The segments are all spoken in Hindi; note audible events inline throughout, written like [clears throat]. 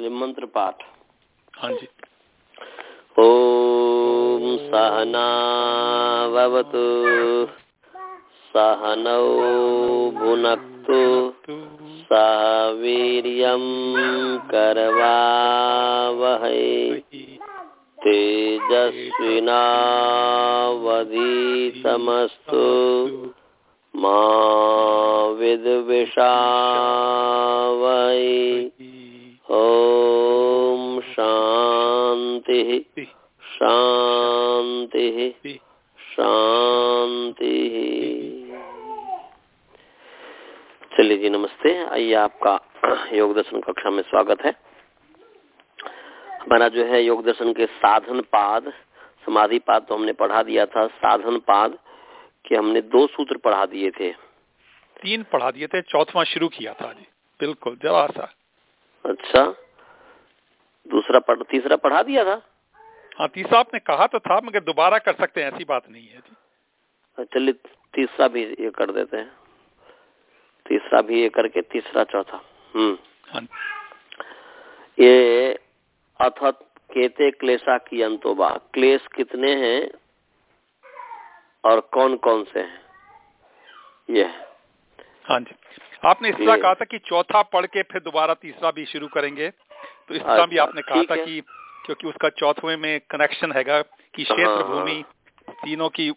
मंत्र पाठ। हाँ जी। ॐ सहनावतु सहनौ भुनक्तु सह वीर्यं करवावहै। तेजस्विनावधीतमस्तु मा विद्विषावै ॐ शान्तिः शान्तिः शांति चलिए जी नमस्ते। आइए आपका योग दर्शन कक्षा में स्वागत है। हमारा जो है योग दर्शन के साधन पाद समाधि पाद तो हमने पढ़ा दिया था। साधन पाद के हमने दो सूत्र पढ़ा दिए थे। तीन पढ़ा दिए थे चौथवा शुरू किया था जी। बिल्कुल जवाब सा अच्छा। दूसरा पढ़ तीसरा पढ़ा दिया था? हाँ तीसरा आपने कहा तो था मगर दोबारा कर सकते हैं ऐसी बात नहीं है जी। चलिए तीसरा भी ये कर देते हैं। तीसरा भी ये करके तीसरा चौथा। हम्म। हाँ ये अथ केते क्लेशा की अंतोबा क्लेश कितने हैं और कौन कौन से हैं? ये हाँ जी। आपने इस तरह कहा था कि चौथा पढ़ के फिर दोबारा तीसरा भी शुरू करेंगे। तो इस तरह भी अच्छा, आपने कहा था। कि क्योंकि उसका चौथवे में कनेक्शन हैगा कि क्षेत्र हाँ। भूमि तीनों की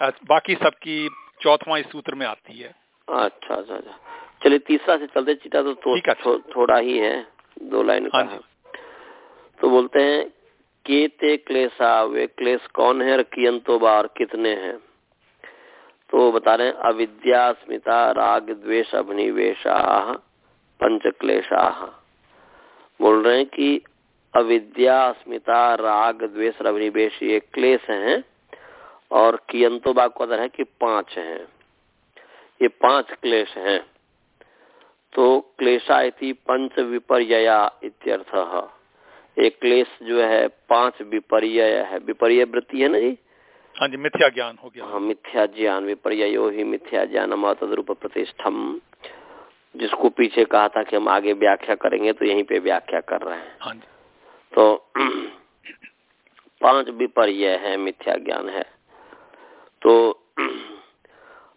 बाकी सबकी चौथवा इस सूत्र में आती है। अच्छा अच्छा अच्छा। चलिए तीसरा से चलते चिटा तो, तो थो, थोड़ा ही है। दो लाइन का हाँ है। तो बोलते हैं के ते क्लेशा वे क्लेश कौन है और कियंतो बार कितने हैं? तो बता रहे हैं, अविद्या, स्मिता, राग, द्वेष अभिनिवेशा पंच क्लेशा बोल रहे हैं कि अविद्या अस्मिता राग, द्वेष अभिनिवेश ये क्लेश हैं और कियंतो बाग को है कि पाँच हैं। ये पाँच क्लेश हैं। तो क्लेशा इति पंच विपर्यया इत्यर्थ। एक क्लेश जो है, पाँच विपर्य है। विपर्य वृत्ति है ना जी? हाँ जी मिथ्या ज्ञान हो गया। हाँ मिथ्या ज्ञान विपर्यो ही मिथ्या ज्ञान तद्रूप प्रतिष्ठम। जिसको पीछे कहा था कि हम आगे व्याख्या करेंगे तो यहीं पे व्याख्या कर रहे हैं। हाँ जी। तो पाँच विपर्य है मिथ्या ज्ञान है। तो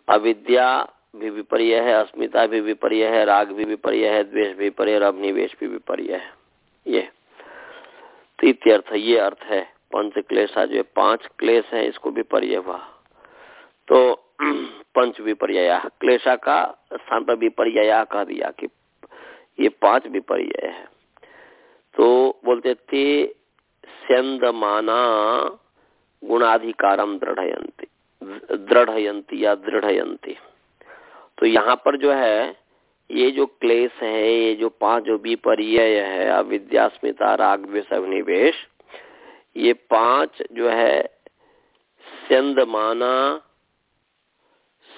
अविद्या भी विपर्य है अस्मिता भी विपर्य है राग भी विपर्य है द्वेष भी विपर्य और अभिनिवेश भी विपर्य है। ये तो इत्यर्थ ये अर्थ है। पंच क्लेशा जो पाँच क्लेश है, इसको विपर्य हुआ। तो [clears throat] पंच विपर्य क्लेशा का स्थान पर विपर्य कह दिया कि ये पाँच विपर्य है। तो बोलते ते स्यंदमाना गुणाधिकारम दृढ़यंती दृढ़यंती या दृढ़यंती तो यहाँ पर जो है, ये जो क्लेश है, ये जो पाँच जो विपर्य है, अविद्यास्मिता, राग अभिनिवेश ये पाँच जो है स्यंदमाना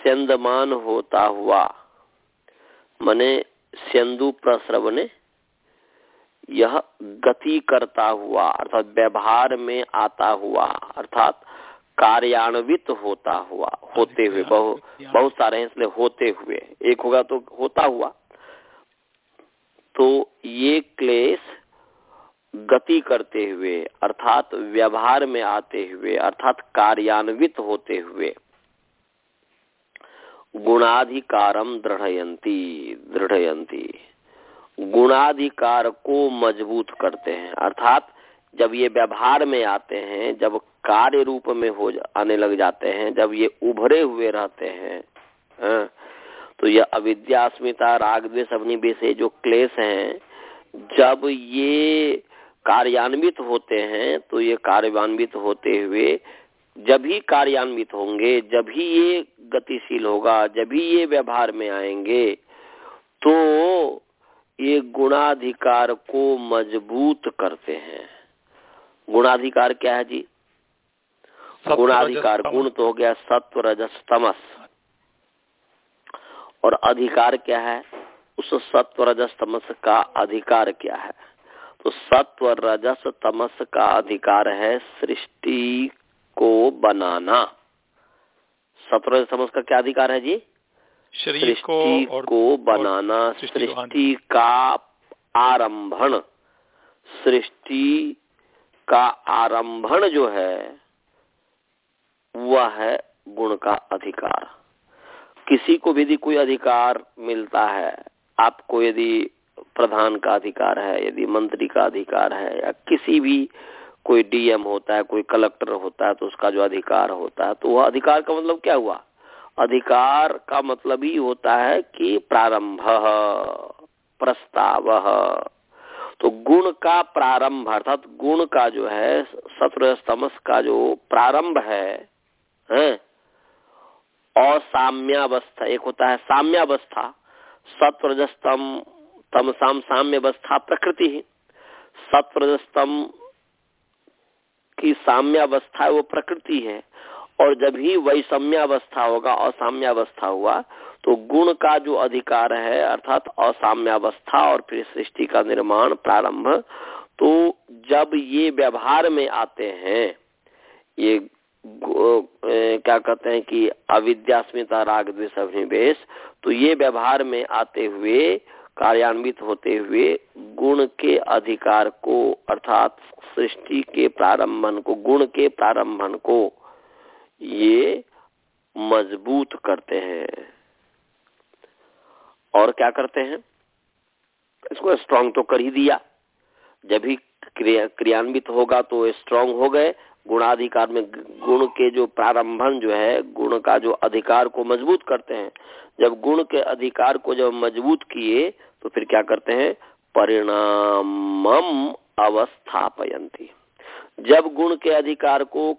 स्यंदमान होता हुआ मने स्यंदु प्रश्रवने यह गति करता हुआ अर्थात व्यवहार में आता हुआ अर्थात कार्यान्वित होता हुआ होते हुए बहु बहुत सारे हैं इसलिए होते हुए एक होगा तो होता हुआ। तो ये क्लेश गति करते हुए अर्थात व्यवहार में आते हुए अर्थात कार्यान्वित होते हुए गुणाधिकारम दृढ़यंती दृढ़यंती गुणाधिकार को मज़बूत करते हैं अर्थात जब ये व्यवहार में आते हैं जब कार्य रूप में हो आने लग जाते हैं जब ये उभरे हुए रहते हैं हाँ, तो यह अविद्यास्मिता राग द्वेष अग्निवेश जो क्लेश हैं जब ये कार्यान्वित होते हैं तो ये कार्यान्वित होते हुए जब ही कार्यान्वित होंगे जब ही ये गतिशील होगा जब ही ये व्यवहार में आएँगे तो ये गुणाधिकार को मज़बूत करते हैं। गुणाधिकार क्या है जी? गुणाधिकार गुण तो हो गया सत्व रजस तमस और अधिकार क्या है? उस सत्व रजस तमस का अधिकार क्या है? तो सत्व रजस तमस का अधिकार है सृष्टि को बनाना। सत्व रजस तमस का क्या अधिकार है जी? शरीर को सृष्टि और को बनाना सृष्टि को। सृष्टि का आरंभन सृष्टि का आरंभण जो है वह है गुण का अधिकार। किसी को भी यदि कोई अधिकार मिलता है आपको यदि प्रधान का अधिकार है, यदि मंत्री का अधिकार है, या किसी भी कोई डीएम होता है, कोई कलेक्टर होता है तो उसका जो अधिकार होता है तो वह अधिकार का मतलब क्या हुआ? अधिकार का मतलब ही होता है कि प्रारंभ, प्रस्ताव। तो गुण का प्रारंभ, अर्थात गुण का जो है सत्र स्तमस का जो प्रारंभ है, हैं? असाम्यावस्था, एक होता है साम्यावस्था तमसाम साम्यावस्था प्रकृति ही। सत्वरजस्तम की साम्यावस्था वो प्रकृति है। और जब ही वही वैषम्यावस्था होगा, असाम्यावस्था हुआ तो गुण का जो अधिकार है, अर्थात असाम्यावस्था और फिर सृष्टि का निर्माण प्रारंभ तो जब ये व्यवहार में आते हैं, ये क्या कहते हैं कि अविद्यास्मिता राग अभिनिवेश तो ये व्यवहार में आते हुए कार्यान्वित होते हुए गुण के अधिकार को, अर्थात सृष्टि के प्रारंभन को, गुण के प्रारंभन को ये मज़बूत करते हैं। और क्या करते हैं? इसको स्ट्रांग तो कर ही दिया। जब भी क्रियान्वित होगा तो स्ट्रांग हो गए। गुणाधिकार में गुण के जो प्रारंभन जो है, गुण का जो अधिकार को मज़बूत करते हैं। जब गुण के अधिकार को जब मज़बूत किए तो फिर क्या करते हैं? परिणामम अवस्थापयंती जब गुण के अधिकार को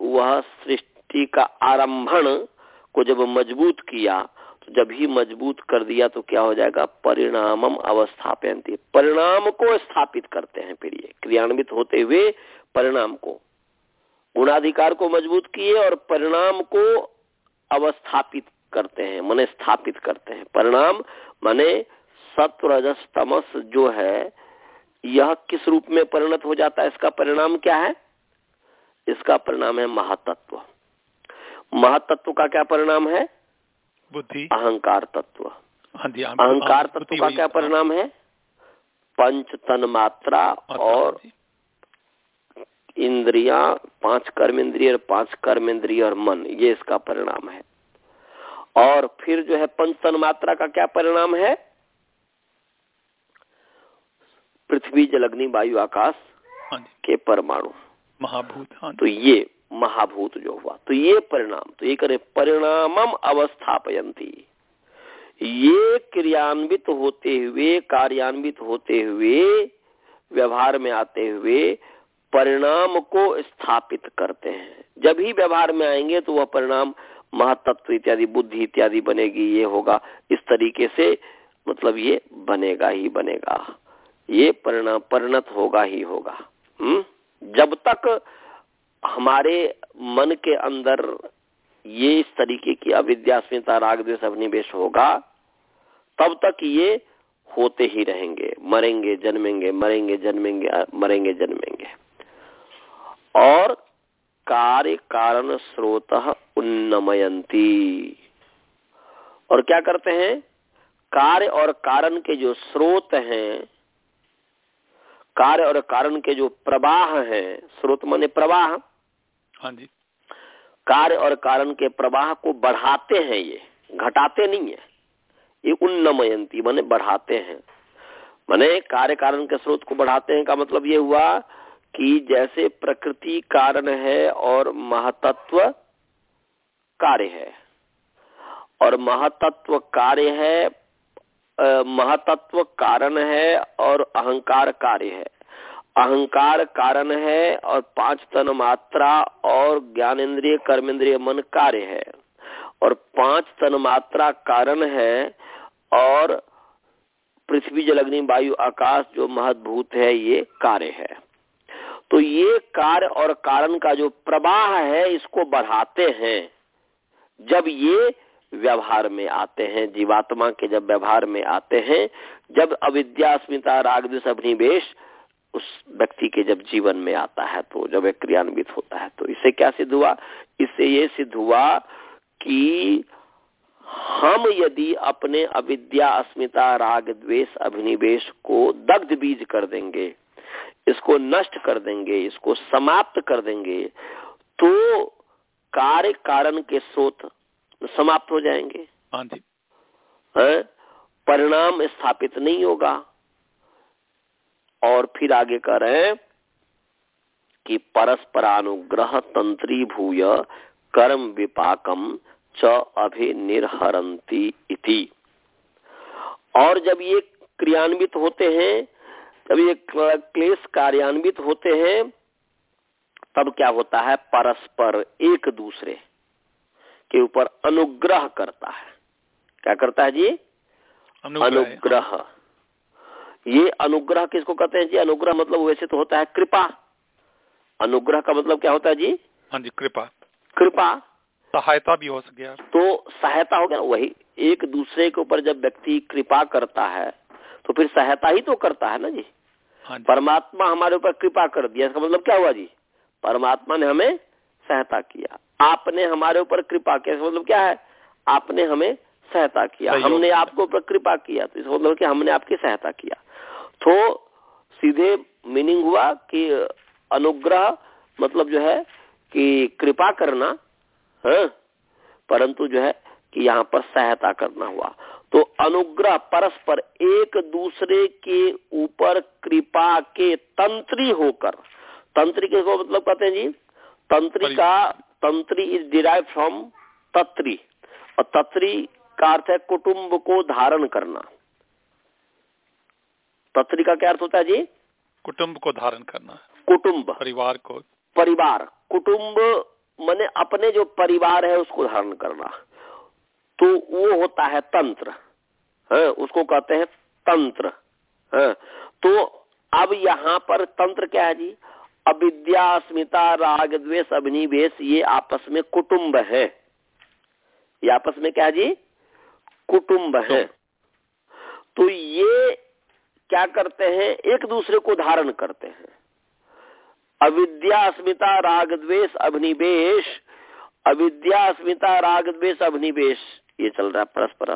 वह सृष्टि का आरंभन को जब मज़बूत किया तो जब ही मज़बूत कर दिया तो क्या हो जाएगा? परिणामम अवस्थापयंती परिणाम को स्थापित करते हैं फिर ये। क्रियान्वित होते हुए परिणाम को। गुणाधिकार को मज़बूत किए और परिणाम को अवस्थापित करते हैं, मने स्थापित करते हैं। परिणाम मने सत्वरजस तमस जो है यह किस रूप में परिणत हो जाता है? इसका परिणाम क्या है? इसका परिणाम है महातत्व। महातत्व का क्या परिणाम है? बुद्धि। अहंकार तत्व। हाँ अहंकार तत्व का क्या परिणाम है? पंच तन मात्रा और इंद्रिया पाँच कर्म इंद्रिय और पाँच कर्म इंद्रिय और मन ये इसका परिणाम है। और फिर जो है पंच तन मात्रा का क्या परिणाम है? पृथ्वी जल अग्नि वायु आकाश हाँ के परमाणु। महाभूत हाँ तो ये महाभूत जो हुआ तो ये परिणाम तो ये करे परिणामम अवस्थापयंती ये क्रियान्वित होते हुए कार्यान्वित होते हुए व्यवहार में आते हुए परिणाम को स्थापित करते हैं। जब ही व्यवहार में आएँगे तो वह परिणाम महातत्व इत्यादि बुद्धि इत्यादि बनेगी ये होगा। इस तरीके से मतलब ये बनेगा ही बनेगा। ये परिणाम परिणत होगा ही होगा? हम्म? जब तक हमारे मन के अंदर ये इस तरीके की अविद्यास्मिता राग द्वेष अभिनिवेश होगा, तब तक ये होते ही रहेंगे मरेंगे, जन्मेंगे मरेंगे जन्मेंगे मरेंगे, जन्मेंगे और कार्य कारण स्रोत उन्नमयंती और क्या करते हैं कार्य और कारण के जो स्रोत हैं कार्य और कारण के जो प्रवाह है स्रोत मने प्रवाह। हाँ जी। कार्य और कारण के प्रवाह को बढ़ाते हैं ये घटाते नहीं है। ये उन्नमयंती माने बढ़ाते हैं। माने कार्य कारण के स्रोत को बढ़ाते हैं का मतलब ये हुआ कि जैसे प्रकृति कारण है और महतत्व कार्य है। और महतत्व कार्य है महतत्व कारण है और अहंकार कार्य है। अहंकार कारण है और पाँच तन मात्रा और ज्ञानेन्द्रिय कर्मेंद्रिय मन कार्य है। और पाँच तन मात्रा कारण है और पृथ्वी, जल, अग्नि, वायु, आकाश, जो महदभूत है, ये कार्य है। तो ये कार्य और कारण का जो प्रवाह है, इसको बढ़ाते हैं। जब ये व्यवहार में आते हैं, जीवात्मा के जब व्यवहार में आते हैं, जब अविद्या राग रागद्वेश अभिनिवेश उस व्यक्ति के जब जीवन में आता है तो जब एक क्रियान्वित होता है तो इससे क्या सिद्ध हुआ? इससे ये सिद्ध हुआ कि हम यदि अपने अविद्या, अस्मिता, राग, द्वेष, अभिनिवेश को दग्ध बीज कर देंगे, इसको नष्ट कर देंगे, इसको समाप्त कर देंगे तो कार्य कारण के स्रोत समाप्त हो जाएँगे। हाँ है? परिणाम स्थापित नहीं होगा। और फिर आगे कह रहे हैं कि परस्परानुग्रह तंत्री भूय कर्म विपाकम च अभिनिर्हरंती इति। और जब ये क्रियान्वित होते हैं जब ये क्लेश कार्यान्वित होते हैं तब क्या होता है? परस्पर एक दूसरे के ऊपर अनुग्रह करता है। क्या करता है जी? अनुग्रह। ये अनुग्रह किसको कहते हैं जी? अनुग्रह मतलब वैसे तो होता है कृपा। अनुग्रह का मतलब क्या होता है जी? हाँ जी कृपा। कृपा। सहायता भी हो सके तो सहायता हो गया वही एक दूसरे के ऊपर जब व्यक्ति कृपा करता है तो फिर सहायता ही तो करता है ना जी, हाँ जी। परमात्मा हमारे ऊपर कृपा कर दिया। इसका मतलब क्या हुआ जी? परमात्मा ने हमें सहायता किया। आपने हमारे ऊपर कृपा किया। मतलब क्या है? आपने हमें सहायता किया। हमने आपको ऊपर कृपा किया। तो इसका मतलब क्या हमने आपकी सहायता किया। तो सीधे मीनिंग हुआ कि अनुग्रह मतलब जो है कि कृपा करना है? परंतु जो है कि यहाँ पर सहायता करना हुआ। तो अनुग्रह परस्पर एक दूसरे के ऊपर कृपा के तंत्री होकर तंत्री के को मतलब कहते हैं जी? तंत्री का तंत्री इज़ डिराइव फ्रॉम तत्री। और तत्री का अर्थ है कुटुंब को धारण करना। तत्री का क्या अर्थ होता है जी? कुटुंब को धारण करना। कुटुंब। परिवार को। परिवार। कुटुंब मैंने अपने जो परिवार है उसको धारण करना। तो वो होता है तंत्र। है उसको कहते हैं तंत्र। है तो अब यहाँ पर तंत्र क्या है जी? अविद्या अस्मिता राग द्वेष अभिनिवेश ये आपस में कुटुंब है। ये आपस में क्या जी? कुटुंब है। तो ये क्या करते हैं? एक दूसरे को धारण करते हैं। अविद्या अस्मिता राग द्वेष अभिनिवेश अविद्या अस्मिता राग द्वेष अभिनिवेश, ये चल रहा है परस्पर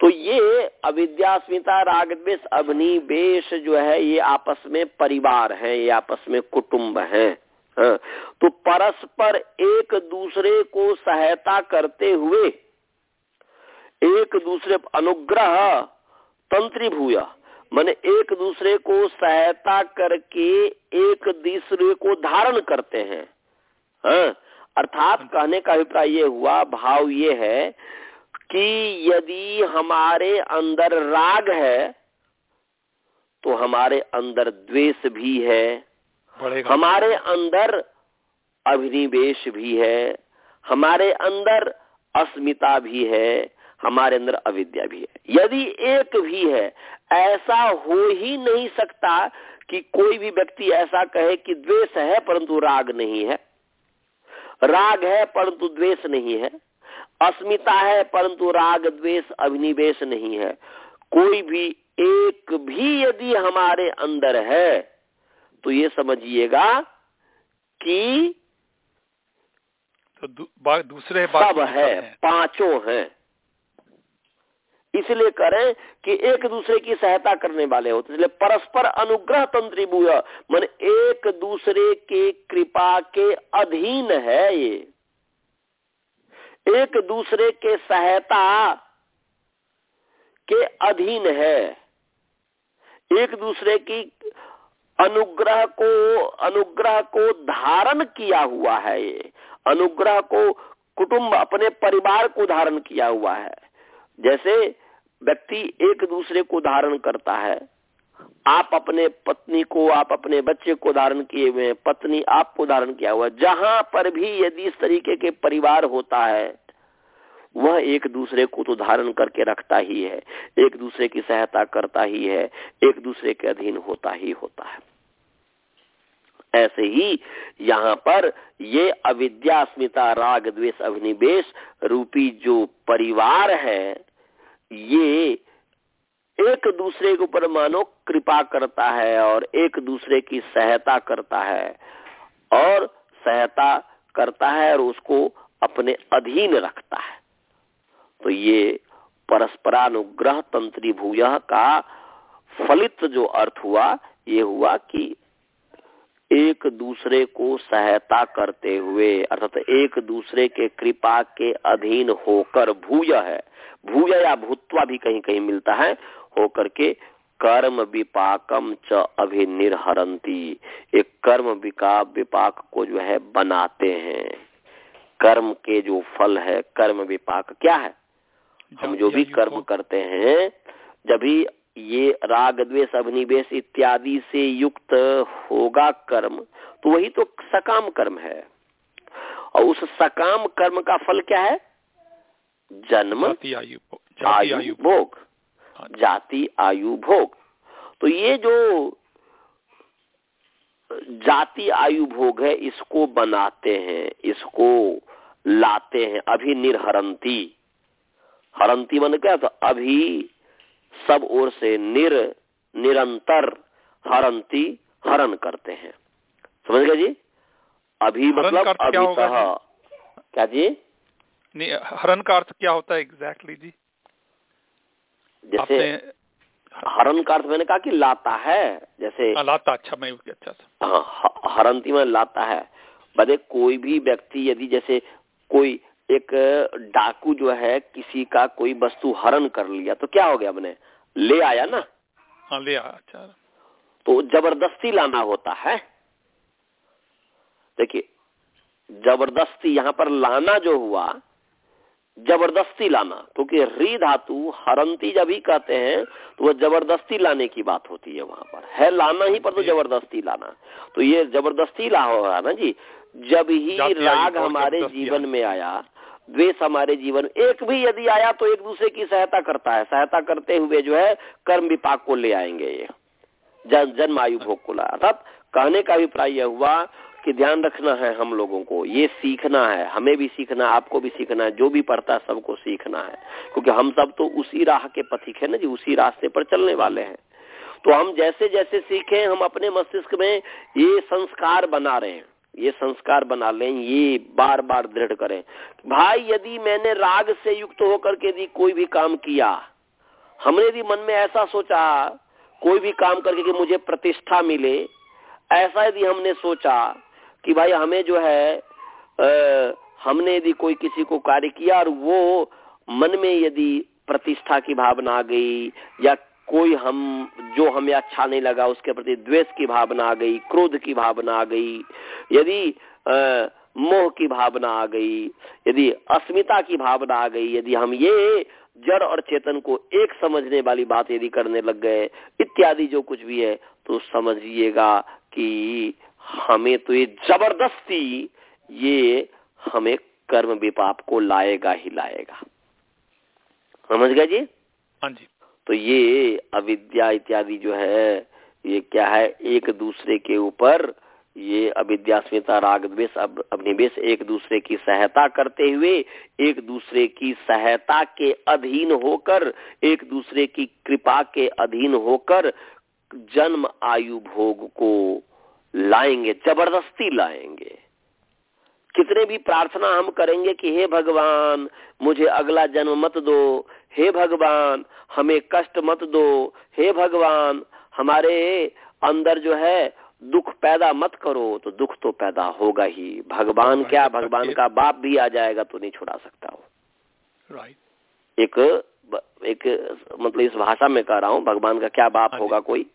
तो ये अविद्यास्मिता राग द्वेष अभिनिवेश जो है, ये आपस में परिवार है, ये आपस में कुटुंब है हाँ। तो परस्पर एक दूसरे को सहायता करते हुए एक दूसरे अनुग्रह तंत्री भूया मैंने एक दूसरे को सहायता करके एक दूसरे को धारण करते हैं हाँ? अर्थात कहने का अभिप्राय ये हुआ, भाव ये है कि यदि हमारे अंदर राग है तो हमारे अंदर द्वेष भी है। हमारे अंदर अभिनिवेश भी है। हमारे अंदर अस्मिता भी है। हमारे अंदर अविद्या भी है। यदि एक भी है ऐसा हो ही नहीं सकता कि कोई भी व्यक्ति ऐसा कहे कि द्वेष है परंतु राग नहीं है। राग है परंतु द्वेष नहीं है। अस्मिता है परंतु राग द्वेष अभिनिवेश नहीं है। कोई भी एक भी यदि हमारे अंदर है तो ये समझिएगा कि तो दूसरे सब है पाँचों हैं। इसलिए करें कि एक दूसरे की सहायता करने वाले होते इसलिए परस्पर अनुग्रह तंत्री बुआ मन एक दूसरे के कृपा के अधीन है ये। एक दूसरे के सहायता के अधीन है। एक दूसरे की अनुग्रह को अनुग्रह को धारण किया हुआ है ये। अनुग्रह को कुटुंब अपने परिवार को धारण किया हुआ है। जैसे व्यक्ति एक दूसरे को धारण करता है आप अपने पत्नी को, आप अपने बच्चे को धारण किए हुए हैं, पत्नी आपको धारण किया हुआ जहाँ पर भी यदि इस तरीके के परिवार होता है, वह एक दूसरे को तो धारण करके रखता ही है, एक दूसरे की सहायता करता ही है, एक दूसरे के अधीन होता ही होता है। ऐसे ही यहाँ पर ये अविद्यास्मिता, राग, द्वेष, अभिनिवेश रूपी जो परिवार है, ये एक दूसरे के ऊपर मानो कृपा करता है और एक दूसरे की सहायता करता है और सहायता करता है और उसको अपने अधीन रखता है। तो ये परस्परानुग्रह तंत्री भूय का फलित जो अर्थ हुआ, ये हुआ कि एक दूसरे को सहायता करते हुए, अर्थात एक दूसरे के कृपा के अधीन होकर भूय है। भूय या भूतवा भी कहीं कहीं मिलता है। होकर के कर्म विपाकम च अभिनिर्हरंती। एक कर्म विपाक को जो है बनाते हैं। कर्म के जो फल है कर्म विपाक क्या है? हम जो भी कर्म करते हैं जब भी ये राग द्वेष अभिनिवेश इत्यादि से युक्त होगा कर्म तो वही तो सकाम कर्म है। और उस सकाम कर्म का फल क्या है? जन्म आयु भोग। जाति आयु भोग। तो ये जो जाति आयु भोग है इसको बनाते हैं इसको लाते हैं अभी निर्हरंती हरंती मन क्या तो अभी सब ओर से निर निरंतर हरंती हरण करते हैं। समझ गए जी? अभी मतलब अभी क्या जी? हरण का अर्थ क्या होता है एग्जैक्टली exactly जी? जैसे हरण का अर्थ मैंने कहा कि लाता है जैसे आ, लाता अच्छा मैं अच्छा हाँ हरंती में लाता है। बदे कोई भी व्यक्ति यदि जैसे कोई एक डाकू जो है किसी का कोई वस्तु हरण कर लिया तो क्या हो गया अपने? ले आया ना? हाँ ले आया अच्छा। तो ज़बरदस्ती लाना होता है। देखिए ज़बरदस्ती यहाँ पर लाना जो हुआ ज़बरदस्ती लाना क्योंकि री धातु हरंती जब ही कहते हैं तो वह ज़बरदस्ती लाने की बात होती है वहाँ पर। है लाना ही पर तो ज़बरदस्ती लाना। तो ये ज़बरदस्ती ला हो रहा ना जी? जब ही राग हमारे जीवन में आया द्वेष हमारे जीवन एक भी यदि आया तो एक दूसरे की सहायता करता है। सहायता करते हुए जो है कर्म विपाक को ले आएँगे ये। जन्म आयु भोग को लाया अर्थात कहने का अभिप्राय यह हुआ कि ध्यान रखना है हम लोगों को। ये सीखना है, हमें भी सीखना है, आपको भी सीखना है, जो भी पढ़ता है सबको सीखना है। क्योंकि हम सब तो उसी राह के पथिक है ना जी, उसी रास्ते पर चलने वाले हैं। तो हम जैसे जैसे सीखें, हम अपने मस्तिष्क में ये संस्कार बना रहे हैं। ये संस्कार बना लें, ये बार बार दृढ़ करें। भाई, यदि मैंने राग से युक्त होकर के यदि कोई भी काम किया, हमने यदि मन में ऐसा सोचा, कोई भी काम करके कि मुझे प्रतिष्ठा मिले, ऐसा यदि हमने सोचा कि भाई हमें जो है आ, हमने यदि कोई किसी को कार्य किया और वो मन में यदि प्रतिष्ठा की भावना आ गई या कोई हम जो हमें अच्छा नहीं लगा उसके प्रति द्वेष की भावना आ गई क्रोध की भावना आ गई यदि मोह की भावना आ गई यदि अस्मिता की भावना आ गई यदि हम ये जड़ और चेतन को एक समझने वाली बात यदि करने लग गए इत्यादि जो कुछ भी है तो समझिएगा कि हमें तो ये ज़बरदस्ती ये हमें कर्म विपाप को लाएगा ही लाएगा। समझ गए जी? हाँ जी। तो ये अविद्या इत्यादि जो है ये क्या है? एक दूसरे के ऊपर ये अविद्या स्मिता राग द्वेष अभिनिवेश एक दूसरे की सहायता करते हुए एक दूसरे की सहायता के अधीन होकर एक दूसरे की कृपा के अधीन होकर जन्म आयु भोग को लाएँगे ज़बरदस्ती लाएँगे। कितने भी प्रार्थना हम करेंगे कि हे भगवान मुझे अगला जन्म मत दो। हे भगवान हमें कष्ट मत दो। हे भगवान हमारे अंदर जो है दुख पैदा मत करो। तो दुख तो पैदा होगा ही। भगवान क्या भगवान का बाप भी आ जाएगा तो नहीं छुड़ा सकता हो एक एक मतलब इस भाषा में कह रहा हूँ भगवान का क्या बाप हाँ होगा कोई?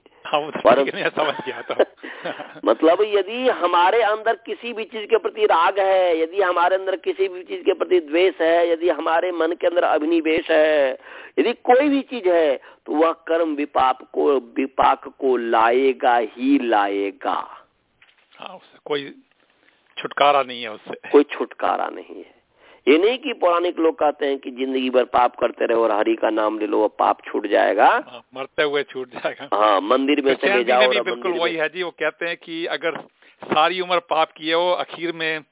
समझ गया था। [laughs] मतलब यदि हमारे अंदर किसी भी चीज़ के प्रति राग है यदि हमारे अंदर किसी भी चीज़ के प्रति द्वेष है यदि हमारे मन के अंदर अभिनिवेश है यदि कोई भी चीज़ है तो वह कर्म विपाप को विपाक को लाएगा ही लाएगा। हाँ कोई छुटकारा नहीं है उससे। कोई छुटकारा नहीं है। ये नहीं कि पौराणिक लोग कहते हैं कि ज़िंदगी भर पाप करते रहो और हरि का नाम ले लो वो पाप छूट जाएगा। हाँ, मरते हुए छूट जाएगा। हाँ मंदिर में चले जाओ भी बिल्कुल वही है जी वो कहते हैं कि अगर सारी उम्र पाप किए हो आखिर में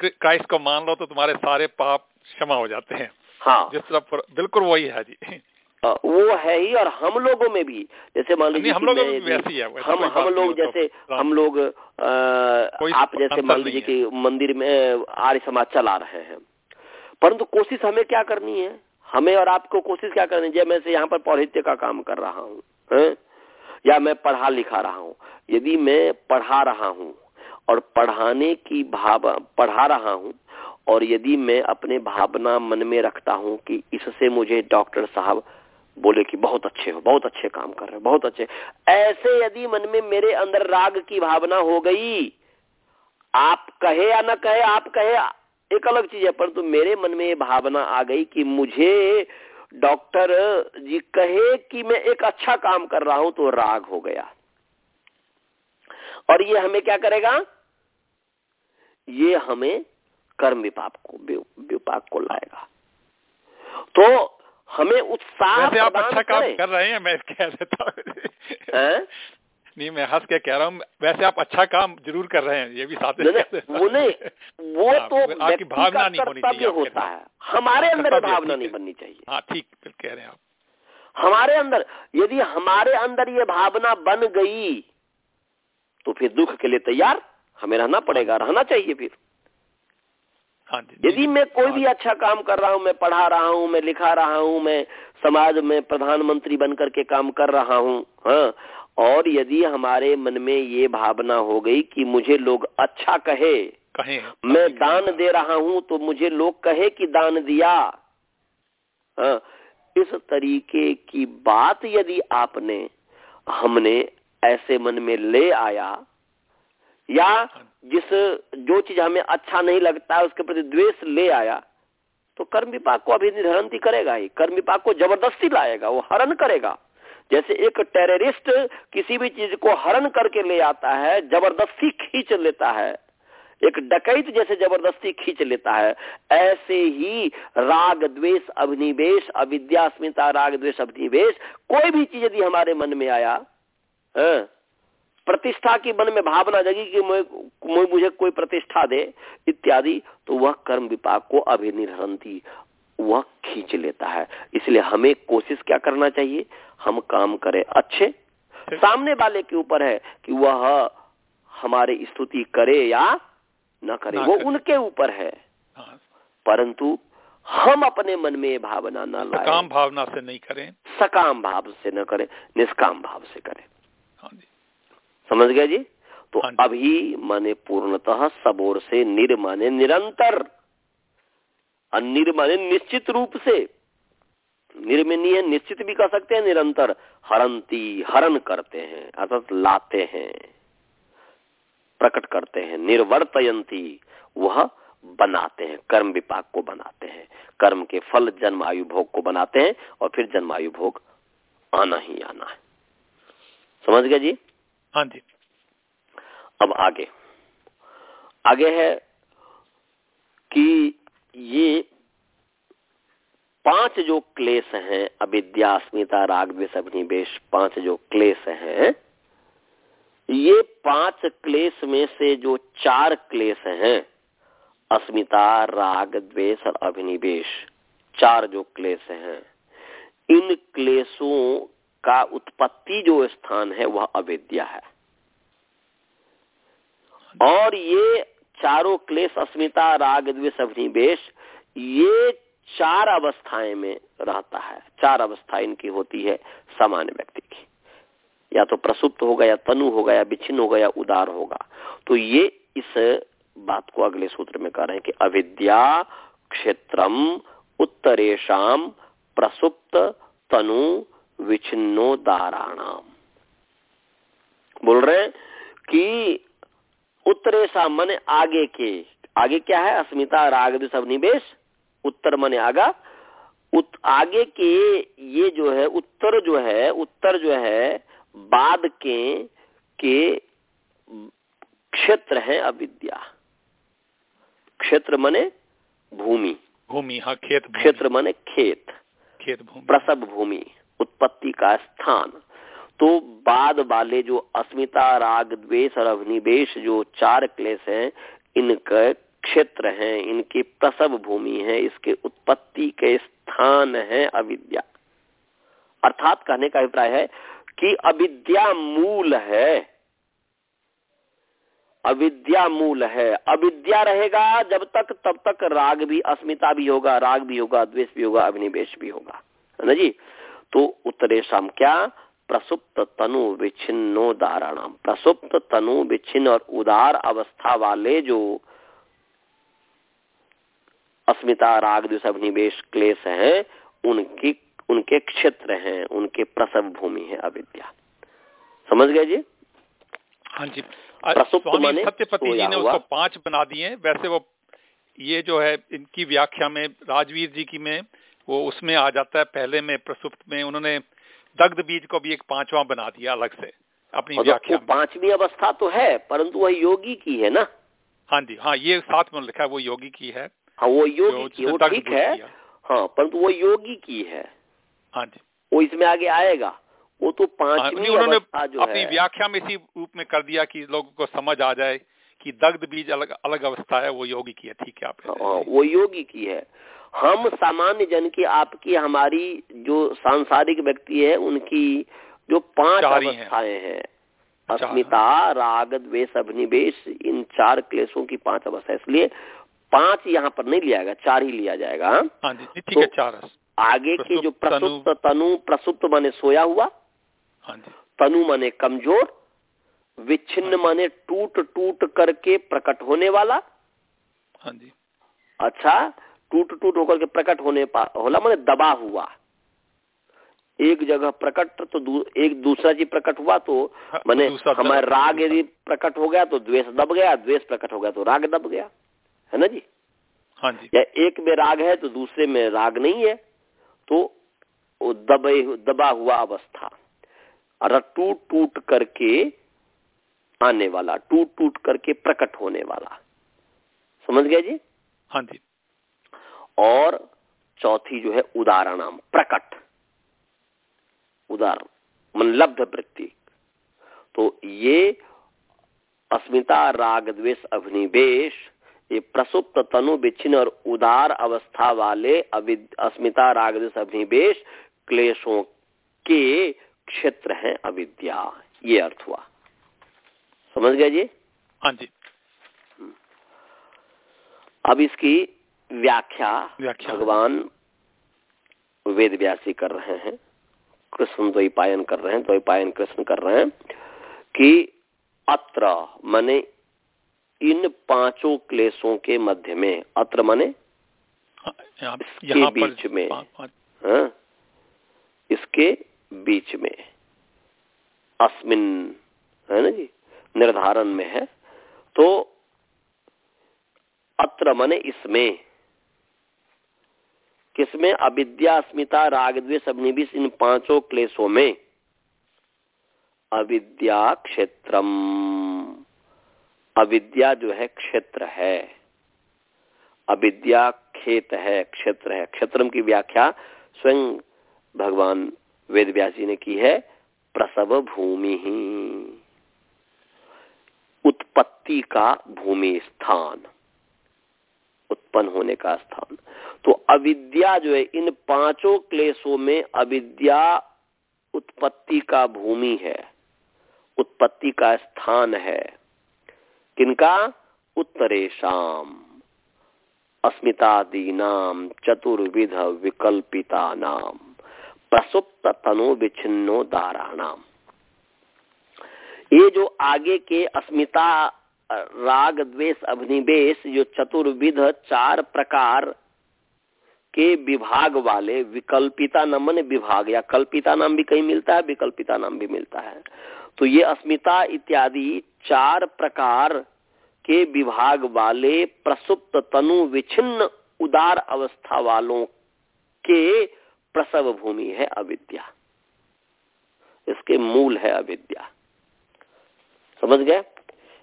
क्राइस्ट को मान लो तो तुम्हारे सारे पाप क्षमा हो जाते हैं। हाँ। जिस तरह बिल्कुल वही है जी। वो है ही और हम लोगों में भी। जैसे मान लीजिए हम लोग हम हम लोग तो जैसे हम लोग आप जैसे मान लीजिए कि मंदिर में आर्य समाज चला रहे हैं। परंतु कोशिश हमें क्या करनी है? हमें और आपको कोशिश क्या करनी है? मैं से यहाँ पर पौहित्य का काम कर रहा हूँ? या मैं पढ़ा लिखा रहा हूँ। यदि मैं पढ़ा रहा हूँ और पढ़ाने की भाव पढ़ा रहा हूँ और यदि मैं अपने भावना मन में रखता हूँ कि इससे मुझे डॉक्टर साहब बोले कि बहुत अच्छे हो, बहुत अच्छे काम कर रहे हो, बहुत अच्छे। ऐसे यदि मन में मेरे अंदर राग की भावना हो गई, आप कहे या ना कहे, आप कहे, एक अलग चीज़ है, परंतु तो मेरे मन में ये भावना आ गई कि मुझे डॉक्टर जी कहे कि मैं एक अच्छा काम कर रहा हूँ तो राग हो गया। और ये हमें क्या करेगा? ये हमें कर्म विपाक को विपाक को लाएगा। तो हमें उत्साह आप अच्छा काम कर। रहे हैं मैं कह देता हूँ। नहीं मैं हंस के कह रहा हूँ वैसे आप अच्छा काम ज़रूर कर रहे हैं ये भी साथ वो नहीं वो हाँ, तो आपकी भावना नहीं होनी चाहिए होता है। हमारे अंदर भावना नहीं बननी चाहिए। हाँ ठीक कह रहे हैं आप। हमारे अंदर यदि हमारे अंदर ये भावना बन गई तो फिर दुख के लिए तैयार हमें रहना पड़ेगा रहना चाहिए फिर। यदि मैं कोई भी हाँ अच्छा काम कर रहा हूँ मैं पढ़ा रहा हूँ मैं लिखा रहा हूँ मैं समाज में प्रधानमंत्री बन करके काम कर रहा हूँ हाँ और यदि हमारे मन में ये भावना हो गई कि मुझे लोग अच्छा कहे कहे मैं दान दे रहा हूँ तो मुझे लोग कहे कि दान दिया। हाँ, इस तरीके की बात यदि आपने हमने ऐसे मन में ले आया या हाँ जिस जो चीज़ हमें अच्छा नहीं लगता है, उसके प्रति द्वेष ले आया तो कर्म विपाक को अभी निर्हरणती करेगा ही। कर्म विपाक को ज़बरदस्ती लाएगा, वो हरण करेगा। जैसे एक टेररिस्ट किसी भी चीज़ को हरण करके ले आता है, ज़बरदस्ती खींच लेता है। एक डकैत जैसे ज़बरदस्ती खींच लेता है। ऐसे ही राग द्वेष, अभिनिवेश, अविद्यास्मिता, राग द्वेष, अभिनिवेश, कोई भी चीज़ यदि हमारे मन में आया, है प्रतिष्ठा की मन में भावना जगी कि मुझे कोई प्रतिष्ठा दे इत्यादि तो वह कर्म विपाक को अभिनिर्हंती वह खींच लेता है। इसलिए हमें कोशिश क्या करना चाहिए? हम काम करें अच्छे। सामने वाले के ऊपर है कि वह हमारे स्तुति करे या न करे। वो करे। उनके ऊपर है। हाँ। परंतु हम अपने मन में भावना न लाए। सकाम भावना से नहीं करें। सकाम भाव से न करें निष्काम भाव से करें। हाँ समझ गया जी? तो हाँ अभी माने पूर्णतः सबोर से निर माने निरंतर अनिर माने निश्चित रूप से। निर्मिनी है निश्चित भी कर सकते हैं निरंतर। हरंती हरण करते हैं अर्थात लाते हैं प्रकट करते हैं निर्वर्तयंती वह बनाते हैं कर्म विपाक को बनाते हैं। कर्म के फल जन्म आयु भोग को बनाते हैं और फिर जन्म आयु भोग आना ही आना है। समझ गया जी? हाँ जी। अब आगे। आगे है कि ये पाँच जो क्लेश हैं अविद्या अस्मिता राग अभिनिवेश पाँच जो क्लेश हैं, ये पाँच क्लेश में से जो चार क्लेश हैं, अस्मिता, राग द्वेष और अभिनिवेश चार जो क्लेश हैं, इन क्लेशों का उत्पत्ति जो स्थान है, वह अविद्या है। और ये चारों क्लेश, अस्मिता, राग, द्वेष अभिनिवेश ये चार अवस्थाएँ में रहता है। चार अवस्था इनकी होती है सामान्य व्यक्ति की। या तो प्रसुप्त होगा, या तनु होगा, या विच्छिन्न होगा, या उदार होगा। तो ये इस बात को अगले सूत्र में कह रहे हैं कि अविद्या, क्षेत्रम उत्तरेशम प्रसुप्त, तनु विच्छिन्नो दाराणाम। बोल रहे हैं कि उत्तरेशा मन आगे के आगे क्या है? अस्मिता राग सब निवेश। उत्तर मने आगा। उत, आगे के ये जो है उत्तर जो है उत्तर जो है बाद के के क्षेत्र है अविद्या। क्षेत्र मने भूमि। भूमि हाँ खेत क्षेत्र मने खेत। खेत भूमि। प्रसव भूमि। उत्पत्ति का स्थान। तो बाद वाले जो अस्मिता, राग, द्वेष और अभिनिवेश जो चार क्लेश हैं, इनका क्षेत्र हैं, इनकी प्रसव भूमि है, इसके उत्पत्ति के स्थान है अविद्या। अर्थात कहने का अभिप्राय है कि अविद्या मूल है। अविद्या मूल है। अविद्या रहेगा जब तक, तब तक राग भी, अस्मिता भी होगा, राग भी होगा, द्वेष भी होगा अभिनिवेश भी होगा। है ना जी? तो उत्तरे शाम क्या? प्रसुप्त तनु विच्छिन्नो प्रसुप्त तनु विच्छिन्न और उदार अवस्था वाले जो अस्मिता राग अभिनिवेश क्लेश है उनकी उनके क्षेत्र हैं उनके प्रसव भूमि है अविद्या। समझ गए जी? हाँ जी। स्वामी सत्यपति जी ने उसको पाँच बना दिए वैसे वो ये जो है इनकी व्याख्या में राजवीर जी की में वो उसमें आ जाता है पहले में प्रसुप्त में उन्होंने दग्ध बीज को भी एक पांचवा बना दिया अलग से अपनी व्याख्या पांचवी अवस्था तो है परंतु वह योगी की है ना? हाँ जी हाँ ये साथ में लिखा है वो योगी की है। हाँ वो योगी की वो ठीक है। हाँ परंतु वो योगी की है। हाँ जी। वो इसमें आगे आएगा। वो तो पांचवी हाँ, उन्होंने अपनी व्याख्या में इसी रूप में कर दिया कि लोगों को समझ आ जाए कि दग्ध बीज अलग अलग अवस्था है वो योगी की है ठीक है आप हाँ, वो योगी की है। हम सामान्य जन की आपकी हमारी जो सांसारिक व्यक्ति है उनकी जो पाँच अवस्थाएँ हैं। अस्मिता राग द्वेष अभिनिवेश इन चार क्लेशों की पाँच अवस्था इसलिए पाँच यहाँ पर नहीं लिया जाएगा चार ही लिया जाएगा। हाँ ठीक है तो चार आगे की जो प्रसुप्त तनु। प्रसुप्त माने सोया हुआ हाँ तनु माने कमज़ोर विच्छिन्न हाँ माने टूट टूट करके प्रकट होने वाला। हाँ जी। अच्छा टूट टूट होकर के प्रकट होने होला मैंने दबा हुआ। एक जगह प्रकट तो दू, एक दूसरा जी प्रकट हुआ तो हाँ, मैंने हमारे राग यदि प्रकट हो गया तो द्वेष दब गया द्वेष प्रकट हो गया तो राग दब गया। है ना जी? हाँ जी। या एक में राग है तो दूसरे में राग नहीं है तो दबे दबा हुआ अवस्था। और टूट टूट करके आने वाला टूट टूट करके प्रकट होने वाला। समझ गया जी? हाँ जी। और चौथी जो है उदाहरणाम प्रकट। उदाहरण मन लब्ध वृत्ति तो ये अस्मिता राग द्वेष अभिनिवेश ये प्रसुप्त तनु विच्छिन्न और उदार अवस्था वाले अस्मिता राग द्वेष अभिनिवेश क्लेशों के क्षेत्र हैं अविद्या। ये अर्थ हुआ। समझ गया जी? हाँ जी। अब इसकी व्याख्या, व्याख्या। भगवान वेद व्यासी कर रहे हैं कृष्ण द्वैपायन कर रहे हैं द्वैपायन कृष्ण कर रहे हैं कि अत्र मने इन पाँचों क्लेशों के मध्य में अत्र मने इसके बीच में। हाँ, इसके बीच में। अस्मिन है ना जी? निर्धारण में है। तो अत्र मने इसमें किसमें? अविद्या अस्मिता राग द्वेष अग्निविश इन पाँचों क्लेशों में। अविद्या क्षेत्रम। अविद्या जो है, क्षेत्र है। अविद्या खेत है, क्षेत्र है। क्षेत्रम की व्याख्या स्वयं भगवान वेद व्यासी ने की है, प्रसव भूमि ही। उत्पत्ति का भूमि स्थान उत्पन्न होने का स्थान। तो अविद्या जो है, इन पाँचों क्लेशों में अविद्या उत्पत्ति का भूमि है, उत्पत्ति का स्थान है। किनका? उत्तरेशम अस्मितादीनाम, चतुर्विध विकल्पिता नाम प्रसुप्त तनो विच्छिन्नो दाराणाम। ये जो आगे के अस्मिता राग, द्वेष अभिनिवेश जो चतुर्विध, चार प्रकार के विभाग वाले विकल्पिता नमन विभाग, या कल्पिता नाम भी कहीं मिलता है, विकल्पिता नाम भी मिलता है। तो ये अस्मिता इत्यादि चार प्रकार के विभाग वाले प्रसुप्त, तनु, विच्छिन्न, उदार अवस्था वालों के प्रसव भूमि है अविद्या। इसके मूल है अविद्या। समझ गए?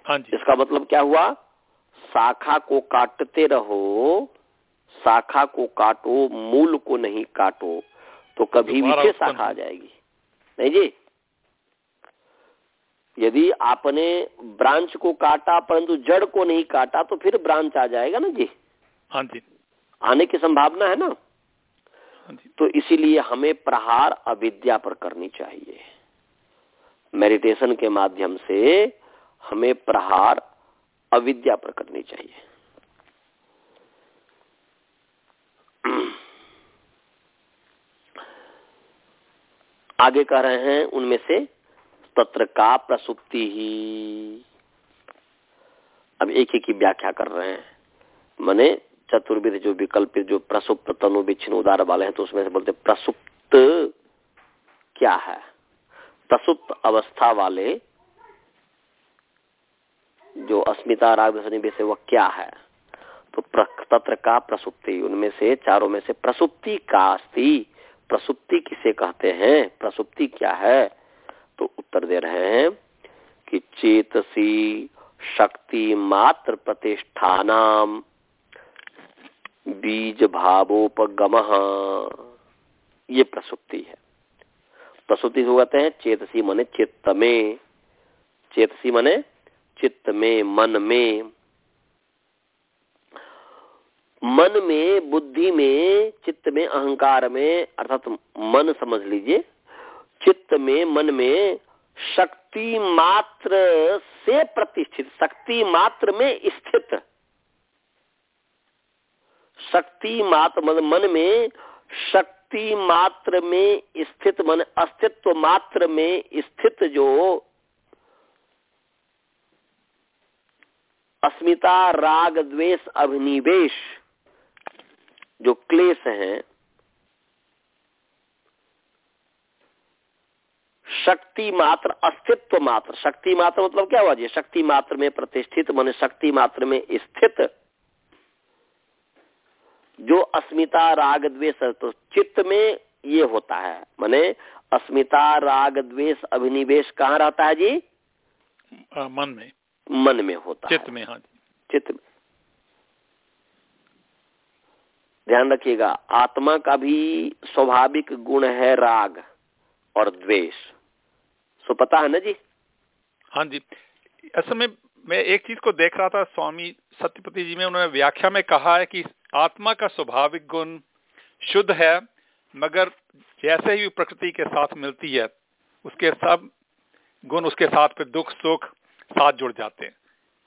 हाँ जी। इसका मतलब क्या हुआ? शाखा को काटते रहो शाखा को काटो मूल को नहीं काटो तो कभी भी फिर शाखा आ जाएगी। नहीं जी? यदि आपने ब्रांच को काटा परंतु जड़ को नहीं काटा तो फिर ब्रांच आ जाएगा ना जी? हाँ जी। आने की संभावना है ना? हाँ तो इसीलिए हमें प्रहार अविद्या पर करनी चाहिए। मेडिटेशन के माध्यम से हमें प्रहार, अविद्या पर करनी चाहिए। आगे कह रहे हैं, उनमें से तत्र का प्रसुप्ति ही। अब एक एक की व्याख्या कर रहे हैं। मने चतुर्विध जो विकल्प, जो प्रसुप्त तनु विच्छिन्न उदार वाले हैं तो उसमें से बोलते प्रसुप्त क्या है? प्रसुप्त अवस्था वाले जो अस्मिता राग से वह क्या है? तो तत्र का प्रसुप्ति, उनमें से चारों में से प्रसुप्ति का अस्ति प्रसुप्ति किसे कहते हैं? प्रसुप्ति क्या है? तो उत्तर दे रहे हैं कि चेतसी शक्ति मात्र प्रतिष्ठान बीज भावोपगम ये प्रसुप्ति है। प्रसुप्ति को कहते हैं चेतसी मने चित्त में चेतसी मने चित्त में मन में। मन में बुद्धि में चित्त में अहंकार में अर्थात मन समझ लीजिए चित्त में मन में शक्ति मात्र से प्रतिष्ठित शक्ति मात्र में स्थित। शक्ति मात्र मन, मन में शक्ति मात्र में स्थित मन अस्तित्व मात्र में स्थित जो अस्मिता राग द्वेष अभिनिवेश जो क्लेश हैं शक्ति मात्र अस्तित्व मात्र। शक्ति मात्र मतलब क्या हुआ जी? शक्ति मात्र में प्रतिष्ठित मन शक्ति मात्र में स्थित। जो अस्मिता राग द्वेष तो चित्त में ये होता है। माने अस्मिता राग द्वेष अभिनिवेश कहाँ रहता है जी? आ, मन में। मन में होता चित्त में हाँ चित्त में। ध्यान रखिएगा आत्मा का भी स्वाभाविक गुण है राग और द्वेष। सो पता है ना जी? हाँ जी। असल में मैं एक चीज़ को देख रहा था स्वामी सत्यपति जी में उन्होंने व्याख्या में कहा है कि आत्मा का स्वाभाविक गुण शुद्ध है मगर जैसे ही प्रकृति के साथ मिलती है उसके सब गुण उसके साथ फिर दुख सुख साथ जुड़ जाते हैं।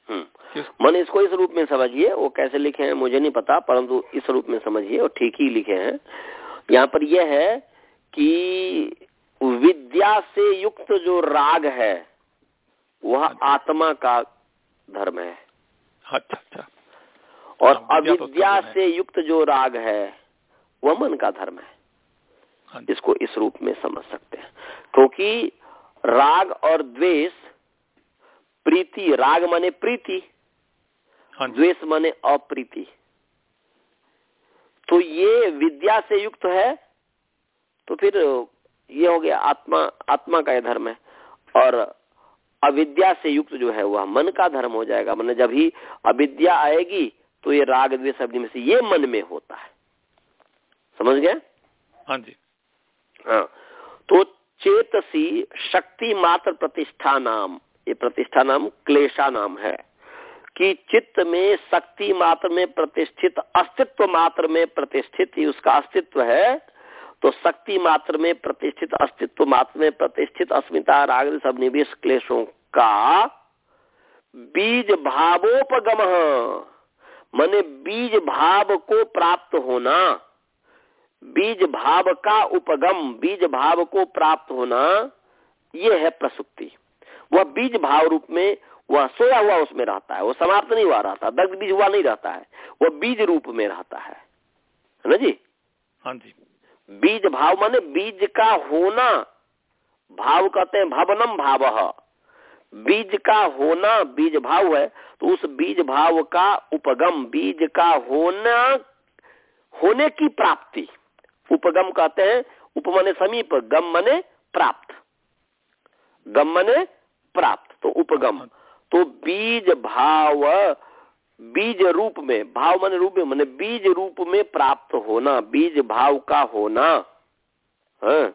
हम्म। मन इसको इस रूप में समझिए वो कैसे लिखे हैं मुझे नहीं पता परंतु इस रूप में समझिए और ठीक ही लिखे हैं। यहाँ पर यह है कि विद्या से युक्त जो राग है वह अच्छा। आत्मा का धर्म है। अच्छा अच्छा। और हाँ, तो अविद्या से युक्त जो राग है वह मन का धर्म है। हाँ इसको इस रूप में समझ सकते हैं। क्योंकि राग और द्वेष प्रीति राग माने प्रीति हाँ द्वेष माने अप्रीति। तो ये विद्या से युक्त है तो फिर ये हो गया आत्मा आत्मा का यह धर्म है। और अविद्या से युक्त जो है वह मन का धर्म हो जाएगा। मतलब जब ही अविद्या आएगी तो ये राग द्वेष अग्नि में से ये मन में होता है। समझ गए? हाँ जी। हाँ। तो चेतसी शक्ति मात्र प्रतिष्ठा नाम। ये प्रतिष्ठा नाम क्लेशा नाम है कि चित्त में शक्ति मात्र में प्रतिष्ठित, अस्तित्व मात्र में प्रतिष्ठित उसका अस्तित्व है तो शक्ति मात्र में प्रतिष्ठित, अस्तित्व मात्र में प्रतिष्ठित, अस्मिता, राग, सब निवेश क्लेशों का बीज भावोपगम माने बीज भाव को प्राप्त होना बीज भाव का उपगम बीज भाव को प्राप्त होना यह है प्रसुप्ति। वह बीज भाव रूप में वह सोया हुआ उसमें रहता है वो समाप्त नहीं हुआ रहता दग्ध बीज हुआ नहीं रहता है वह बीज रूप में रहता है। है ना जी? हाँ जी। बीज भाव माने बीज का होना भाव कहते हैं भवनम भाव। बीज का होना बीज भाव है तो उस बीज भाव का उपगम बीज का होना होने की प्राप्ति। उपगम कहते हैं उपमने समीप गम मने प्राप्त। गम मने प्राप्त तो उपगम। तो बीज भाव बीज रूप में भाव मन रूप में मैंने बीज रूप में प्राप्त होना बीज भाव का होना है हाँ,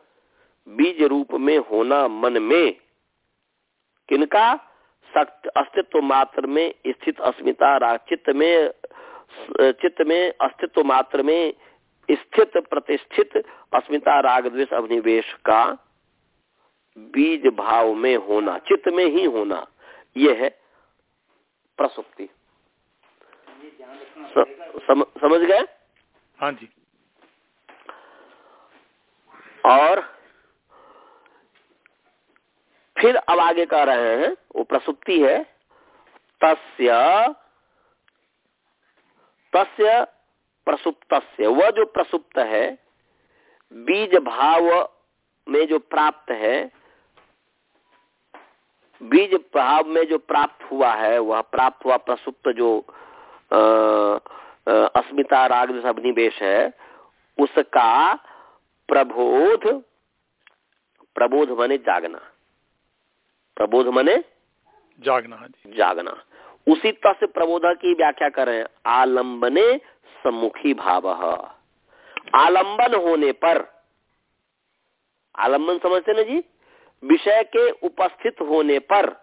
बीज रूप में होना मन में किनका? सक्त अस्तित्व मात्र में स्थित अस्मिता चित्त में चित्त में अस्तित्व मात्र में स्थित प्रतिष्ठित अस्मिता राग द्वेष अभिनिवेश का बीज भाव में होना चित्त में ही होना यह है प्रसुप्ति। सम, समझ गए? हाँ जी। और फिर अब आगे कह रहे हैं वो प्रसुप्ति है तस्य तस्य प्रसुप्त वह जो प्रसुप्त है बीज भाव में जो प्राप्त है बीज भाव में जो प्राप्त हुआ है वह प्राप्त हुआ प्रसुप्त जो अस्मिता राग जो अभिनिवेश है उसका प्रबोध प्रबोध मने जागना। प्रबोध मने जागना हाँ जागना। उसी तरह से प्रबोध की व्याख्या करें आलंबने सम्मुखी भाव। आलंबन होने पर आलंबन समझते ना जी? विषय के उपस्थित होने पर।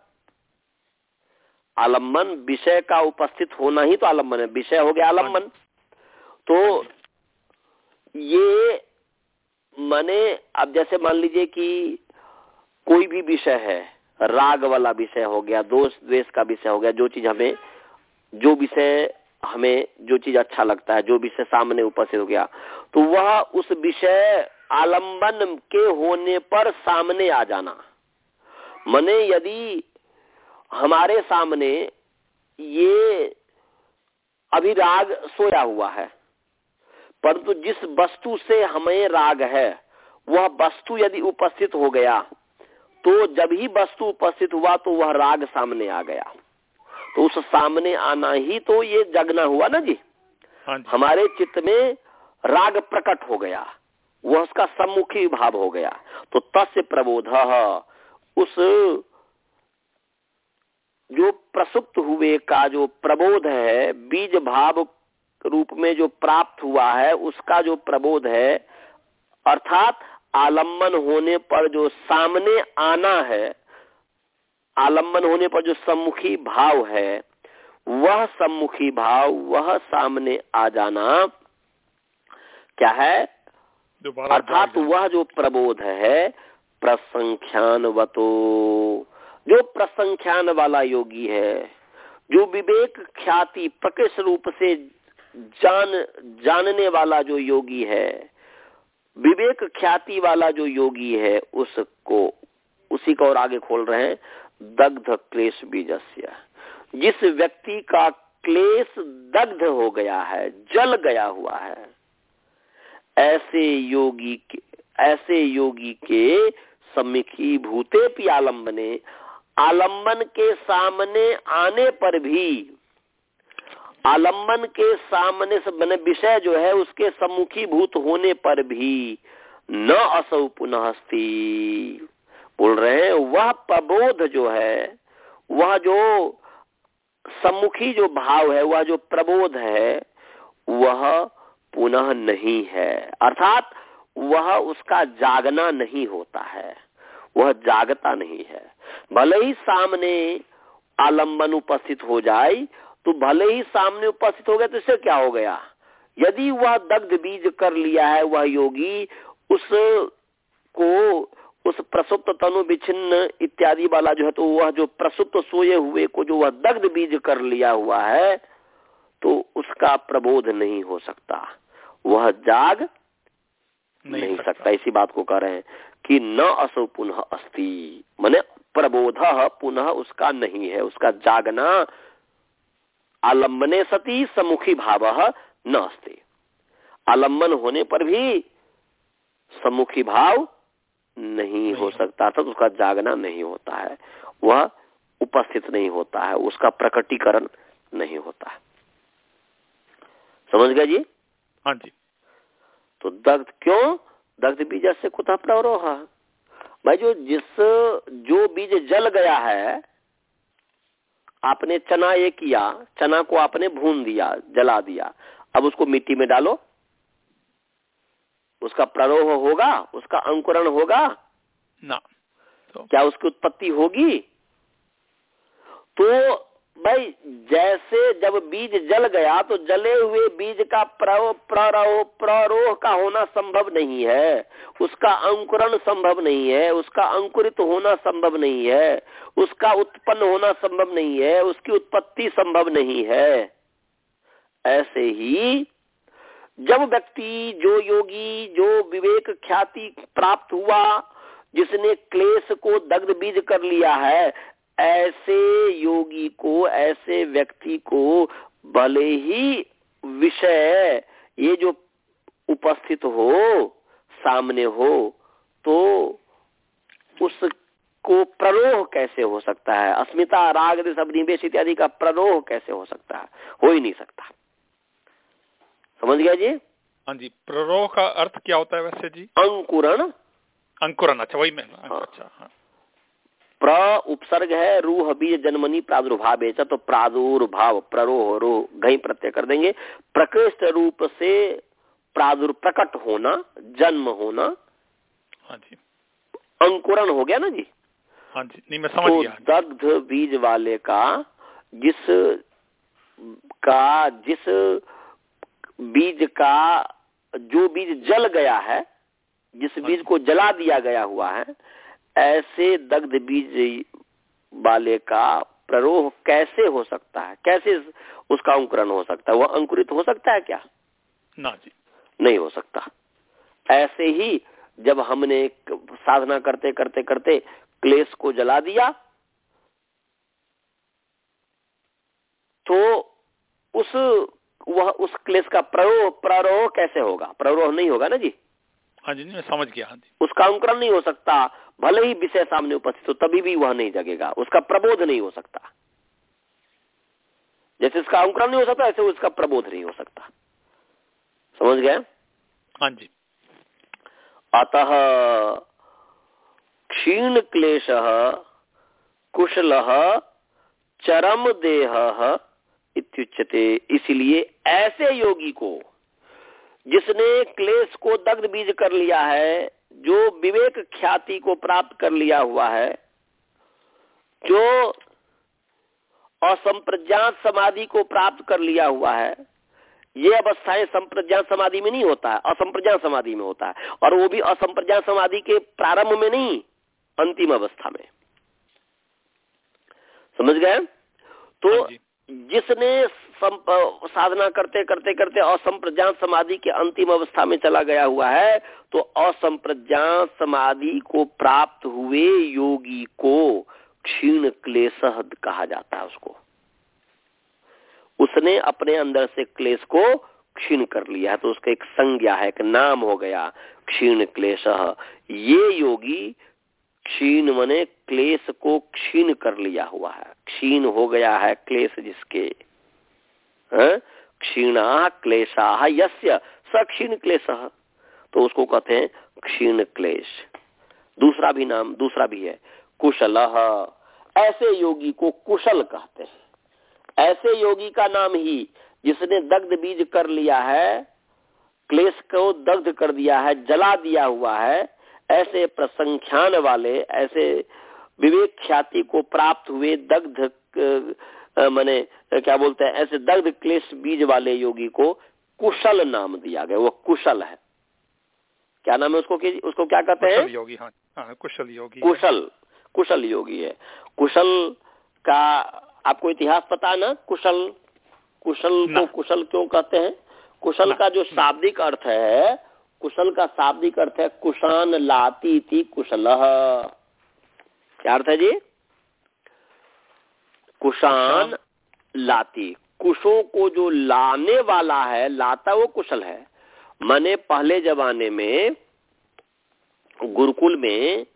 आलंबन विषय का उपस्थित होना ही तो आलंबन है। विषय हो गया आलंबन। तो ये माने, अब जैसे मान लीजिए कि कोई भी विषय है, राग वाला विषय हो गया, दोष द्वेष का विषय हो गया, जो चीज़ हमें, जो विषय हमें, जो चीज़ अच्छा लगता है, जो विषय सामने उपस्थित हो गया तो वह उस विषय आलंबन के होने पर सामने आ जाना। मने यदि हमारे सामने ये अभी राग सोया हुआ है परंतु जिस वस्तु से हमें राग है वह वस्तु यदि उपस्थित हो गया तो जब ही वस्तु उपस्थित हुआ तो वह राग सामने आ गया। तो उस सामने आना ही तो ये जगना हुआ ना जी? हाँ जी। हमारे चित्त में राग प्रकट हो गया। वह उसका सम्मुखी भाव हो गया। तो तस्य प्रबोध, उस जो प्रसुप्त हुए का जो प्रबोध है, बीज भाव रूप में जो प्राप्त हुआ है, उसका जो प्रबोध है, अर्थात आलंबन होने पर जो सामने आना है, आलंबन होने पर जो सम्मुखी भाव है, वह सम्मुखी भाव, वह सामने आ जाना क्या है? अर्थात वह जो प्रबोध है प्रसंख्यान वतो जो प्रसंख्यान वाला योगी है जो विवेक ख्याति प्रकृष रूप से जान जानने वाला जो योगी है विवेक ख्याति वाला जो योगी है उसको उसी को और आगे खोल रहे हैं दग्ध क्लेश बीजस्य। जिस व्यक्ति का क्लेश दग्ध हो गया है जल गया हुआ है ऐसे योगी के, ऐसे योगी के समीखी भूते पी आलम्बने, आलंबन के सामने आने पर भी, आलंबन के सामने से बने विषय जो है उसके सम्मुखी भूत होने पर भी न असौ पुनः बोल रहे हैं, वह प्रबोध जो है, वह जो सम्मुखी जो भाव है, वह जो प्रबोध है, वह पुनः नहीं है। अर्थात वह उसका जागना नहीं होता है। वह जागता नहीं है। भले ही सामने आलंबन उपस्थित हो जाए तो भले ही सामने उपस्थित हो गया तो इससे क्या हो गया? यदि वह दग्ध बीज कर लिया है, वह योगी, उस को उस प्रसुप्त तनु विच्छिन्न इत्यादि वाला जो है तो वह जो प्रसुप्त सोए हुए को जो वह दग्ध बीज कर लिया हुआ है तो उसका प्रबोध नहीं हो सकता। वह जाग नहीं, नहीं सकता।, सकता। इसी बात को कह रहे हैं कि न असो पुनः अस्ति। मैने प्रबोध पुनः उसका नहीं है। उसका जागना आलम्बने सती सम्मुखी भाव न अस्ति। आलंबन होने पर भी सम्मुखी भाव नहीं हो सकता। था तो उसका जागना नहीं होता है। वह उपस्थित नहीं होता है। उसका प्रकटीकरण नहीं होता है। समझ गए जी? हाँ जी। तो दग्ध क्यों? दग्ध बीज से कुथा प्रवरोह भाई जो जिस जो बीज जल गया है आपने चना ये किया चना को आपने भून दिया जला दिया। अब उसको मिट्टी में डालो। उसका प्ररोह होगा उसका अंकुरण होगा। ना। तो। क्या उसकी उत्पत्ति होगी? तो भाई, जैसे जब बीज जल गया तो जले हुए बीज का प्ररोह प्ररोह का होना संभव नहीं है। उसका अंकुरण संभव नहीं है। उसका अंकुरित होना संभव नहीं है। उसका उत्पन्न होना संभव नहीं है। उसकी उत्पत्ति संभव नहीं है। ऐसे ही, जब व्यक्ति, जो योगी, जो विवेक ख्याति प्राप्त हुआ, जिसने क्लेश को दग्ध बीज कर लिया है ऐसे योगी को ऐसे व्यक्ति को भले ही विषय ये जो उपस्थित हो सामने हो तो उसको प्ररोह कैसे हो सकता है? अस्मिता राग निवेश इत्यादि का प्ररोह कैसे हो सकता है? हो ही नहीं सकता। समझ गया जी? हाँ जी प्ररोह का अर्थ क्या होता है वैसे जी? अंकुरण। अंकुरन अच्छा वही मैं हाँ। अच्छा हाँ। प्र उपसर्ग है रूह बीज जन्मनी प्रादुर्भाव तो प्रादुर्भाव प्ररोह रो घई प्रत्यय कर देंगे। प्रकृष्ट रूप से प्रादुर प्रकट होना जन्म होना हाँ जी। अंकुरन हो गया ना जी? हाँ जी। नहीं मैं समझ तो गया। दग्ध बीज वाले का जिस का जिस बीज का जो बीज जल गया है जिस हाँ बीज को जला दिया गया हुआ है ऐसे दग्ध बीज वाले का प्ररोह कैसे हो सकता है? कैसे उसका अंकुरण हो सकता है? वह अंकुरित हो सकता है क्या? ना जी। नहीं हो सकता। ऐसे ही जब हमने साधना करते करते करते क्लेश को जला दिया तो उस वह उस क्लेश का प्ररोह प्ररोह कैसे होगा? प्ररोह नहीं होगा ना जी? हाँ जी मैं समझ गया हाँ जी। उसका अंकुरण नहीं हो सकता भले ही विषय सामने उपस्थित हो तभी भी वह नहीं जगेगा उसका प्रबोध नहीं हो सकता। जैसे उसका अंकुरण नहीं हो सकता ऐसे उसका प्रबोध नहीं हो सकता। समझ गए? हाँ जी। अतः क्षीण क्लेश कुशल चरम देह इत्युच्यते। इसलिए ऐसे योगी को जिसने क्लेश को दग्ध बीज कर लिया है जो विवेक ख्याति को प्राप्त कर लिया हुआ है जो असंप्रज्ञात समाधि को प्राप्त कर लिया हुआ है ये अवस्थाएँ संप्रज्ञात समाधि में नहीं होता है असंप्रज्ञात समाधि में होता है और वो भी असंप्रज्ञात समाधि के प्रारंभ में नहीं अंतिम अवस्था में। समझ गए? तो हाँ साधना करते करते करते असंप्रज्ञात समाधि के अंतिम अवस्था में चला गया हुआ है तो असंप्रज्ञात समाधि को प्राप्त हुए योगी को क्षीण क्लेश कहा जाता है उसको। उसने अपने अंदर से क्लेश को क्षीण कर लिया है तो उसका एक संज्ञा है, एक नाम हो गया, क्षीण क्लेश। ये योगी क्षीण मने क्लेश को क्षीण कर लिया हुआ है। क्षीण हो गया है क्लेश जिसके। क्षीणा क्लेशा यस्य सक्षीण क्लेश तो उसको कहते हैं क्षीण क्लेश दूसरा भी नाम, दूसरा भी है, कुशल। ऐसे योगी को कुशल कहते हैं। ऐसे योगी का नाम ही जिसने दग्ध बीज कर लिया है, क्लेश को दग्ध कर दिया है, जला दिया हुआ है, ऐसे प्रसंख्यान वाले, ऐसे विवेक ख्याति को प्राप्त हुए दग्ध मैंने क्या बोलते हैं ऐसे दग्ध क्लेश बीज वाले योगी को कुशल नाम दिया गया वो कुशल है। क्या नाम है उसको उसको क्या कहते हैं? योगी हाँ, हाँ कुशल योगी। कुशल कुशल योगी है। कुशल का आपको इतिहास पता है ना? कुशल कुशल को कुशल क्यों कहते हैं? कुशल का जो शाब्दिक अर्थ है कुशल का शाब्दिक अर्थ है कुशान लाती थी कुशल। क्या अर्थ है जी? कुशान लाती। कुशों को जो लाने वाला है लाता वो कुशल है। मैंने पहले जमाने में गुरुकुल में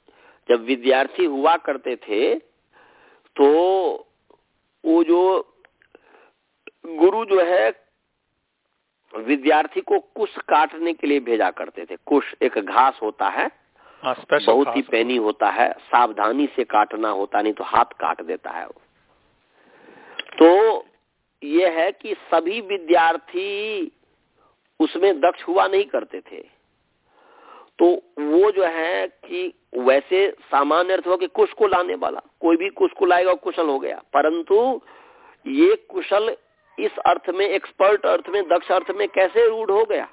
जब विद्यार्थी हुआ करते थे तो वो जो गुरु जो है विद्यार्थी को कुश काटने के लिए भेजा करते थे। कुश एक घास होता है हाँ, बहुत ही पैनी होता है सावधानी से काटना होता नहीं तो हाथ काट देता है वो। तो ये है कि सभी विद्यार्थी उसमें दक्ष हुआ नहीं करते थे। तो वो जो है कि वैसे सामान्य अर्थ हो कि कुश को लाने वाला, कोई भी कुश को लाएगा कुशल हो गया। परंतु ये कुशल इस अर्थ में एक्सपर्ट अर्थ में, दक्ष अर्थ में कैसे रूढ़ हो गया?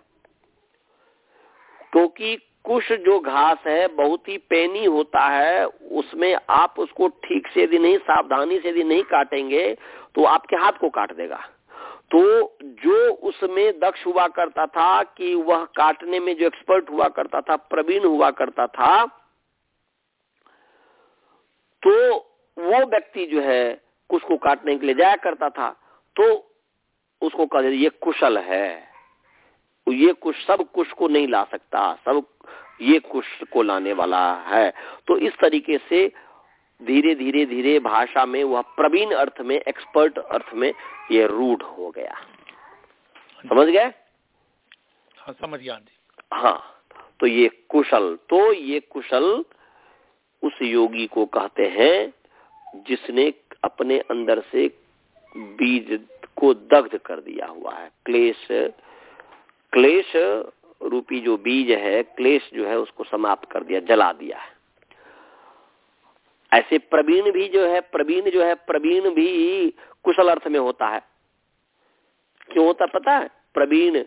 क्योंकि कुश जो घास है, बहुत ही पेनी होता है, उसमें आप उसको ठीक से यदि नहीं, सावधानी से यदि नहीं काटेंगे। तो आपके हाथ को काट देगा। तो जो उसमें दक्ष हुआ करता था कि वह काटने में जो एक्सपर्ट हुआ करता था, प्रवीण हुआ करता था तो वो व्यक्ति जो है कुछ को काटने के लिए जाया करता था। तो उसको कह ये कुशल है। ये कुछ सब कुछ को नहीं ला सकता। सब ये कुछ को लाने वाला है। तो इस तरीके से धीरे धीरे धीरे भाषा में वह प्रवीण अर्थ में एक्सपर्ट अर्थ में ये रूढ़ हो गया। समझ गए? हाँ समझ गया हाँ तो ये कुशल तो ये कुशल उस योगी को कहते हैं जिसने अपने अंदर से बीज को दग्ध कर दिया हुआ है। क्लेश क्लेश रूपी जो बीज है क्लेश जो है उसको समाप्त कर दिया जला दिया है। ऐसे प्रवीण भी जो है प्रवीण जो है प्रवीण भी कुशल अर्थ में होता है। क्यों होता पता है? प्रवीण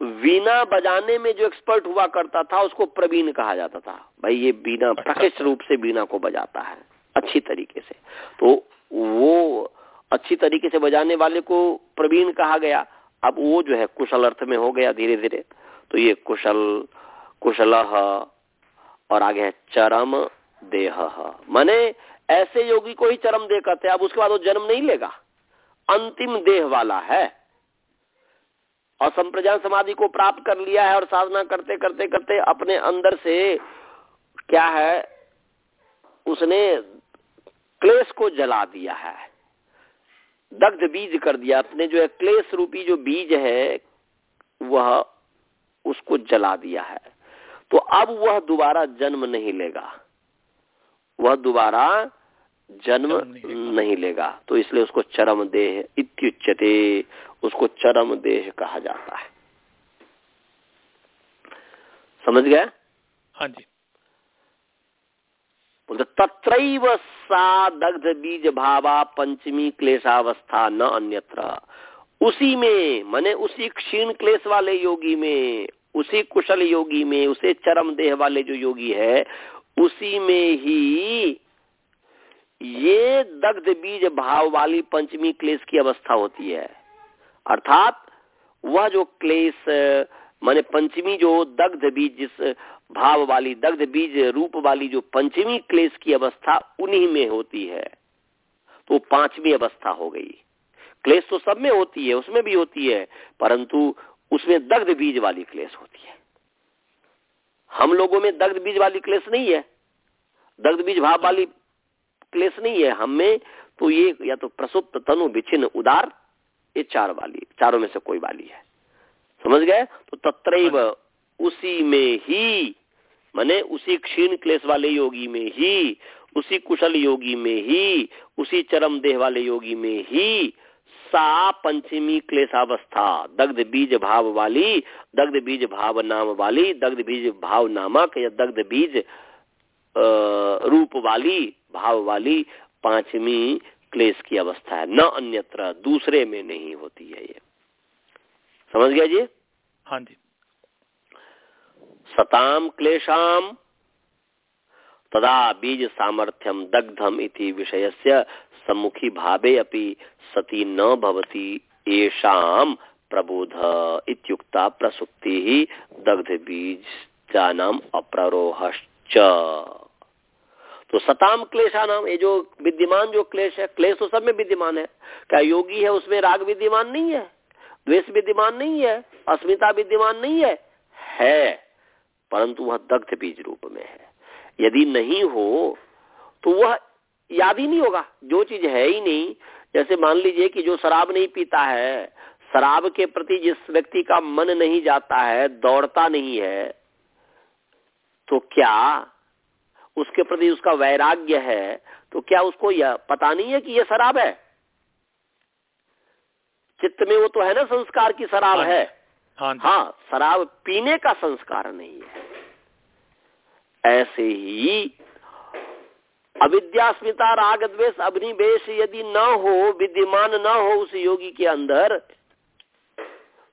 वीणा बजाने में जो एक्सपर्ट हुआ करता था उसको प्रवीण कहा जाता था। भाई ये बीना अच्छा। प्रकृष्ट रूप से बीना को बजाता है अच्छी तरीके से। तो वो अच्छी तरीके से बजाने वाले को प्रवीण कहा गया। अब वो जो है कुशल अर्थ में हो गया धीरे धीरे तो ये कुशल कुशल और आगे है चरम। देह। माने ऐसे योगी को ही चरम देह कहते हैं, अब उसके बाद वो जन्म नहीं लेगा। अंतिम देह वाला है। और संप्रजान समाधि को प्राप्त कर लिया है और साधना करते करते करते अपने अंदर से क्या है, उसने क्लेश को जला दिया है। दग्ध बीज कर दिया। अपने जो है क्लेश रूपी जो बीज है, वह उसको जला दिया है। तो अब वह दोबारा जन्म नहीं लेगा। वह दोबारा जन्म नहीं लेगा। तो इसलिए उसको चरम देह इत्युच्यते उसको चरम देह कहा जाता है। समझ गए? हाँ जी। बोलते तत्रैव सा दग्ध बीज भावा पंचमी क्लेशावस्था न अन्यत्र। उसी में माने उसी क्षीण क्लेश वाले योगी में उसी कुशल योगी में उसे चरम देह वाले जो योगी है उसी में ही ये दग्ध बीज भाव वाली पंचमी क्लेश की अवस्था होती है। अर्थात वह जो क्लेश, माने पंचमी जो दग्ध बीज, जिस भाव वाली दग्ध बीज रूप वाली जो पंचमी क्लेश की अवस्था उन्हीं में होती है। तो पांचवी अवस्था हो गई। क्लेश तो सब में होती है, उसमें भी होती है, परंतु उसमें दग्ध बीज वाली क्लेश होती है। हम लोगों में दग्ध बीज वाली क्लेश नहीं है। दग्ध बीज भाव वाली क्लेश नहीं है हम में। तो ये या तो प्रसुप्त तनु विचिन्न उदार ये चार वाली चारों में से कोई वाली है। समझ गए? तो तत्रैव हाँ उसी में ही माने उसी क्षीण क्लेश वाले योगी में ही उसी कुशल योगी में ही उसी चरम देह वाले योगी में ही सा पंचमी क्लेशावस्था। दग्ध बीज भाव वाली दग्ध बीज भाव नाम वाली दग्ध बीज भाव नामक या दग्ध बीज रूप वाली भाव वाली पांचवी क्लेश की अवस्था है। न अन्यत्र दूसरे में नहीं होती है ये। समझ गया जी? हाँ जी। सताम क्लेशाम तदा बीज सामर्थ्यम दग्धम इति विषयस्य सम्मुखी भावे अपि सती न भवती येषाम प्रबोध इत्युक्ता प्रसुप्ति ही दग्ध बीज जानम अप्ररोहश्च। तो सताम क्लेशा नाम ये जो विद्यमान जो क्लेश है, क्लेश तो सब में विद्यमान है। क्या योगी है, उसमें राग विद्यमान नहीं है? द्वेष विद्यमान नहीं है? अस्मिता विद्यमान नहीं है? है, परंतु वह दग्ध बीज रूप में है। यदि नहीं हो तो वह याद ही नहीं होगा। जो चीज़ है ही नहीं। जैसे मान लीजिए कि जो शराब नहीं पीता है शराब के प्रति जिस व्यक्ति का मन नहीं जाता है दौड़ता नहीं है तो क्या उसके प्रति उसका वैराग्य है? तो क्या उसको यह पता नहीं है कि यह शराब है? चित्त में वो तो है ना संस्कार की शराब हाँ, है। हाँ, हाँ शराब पीने का संस्कार नहीं है। ऐसे ही अविद्यास्मिता राग द्वेष अग्निवेश यदि न हो विद्यमान न हो उस योगी के अंदर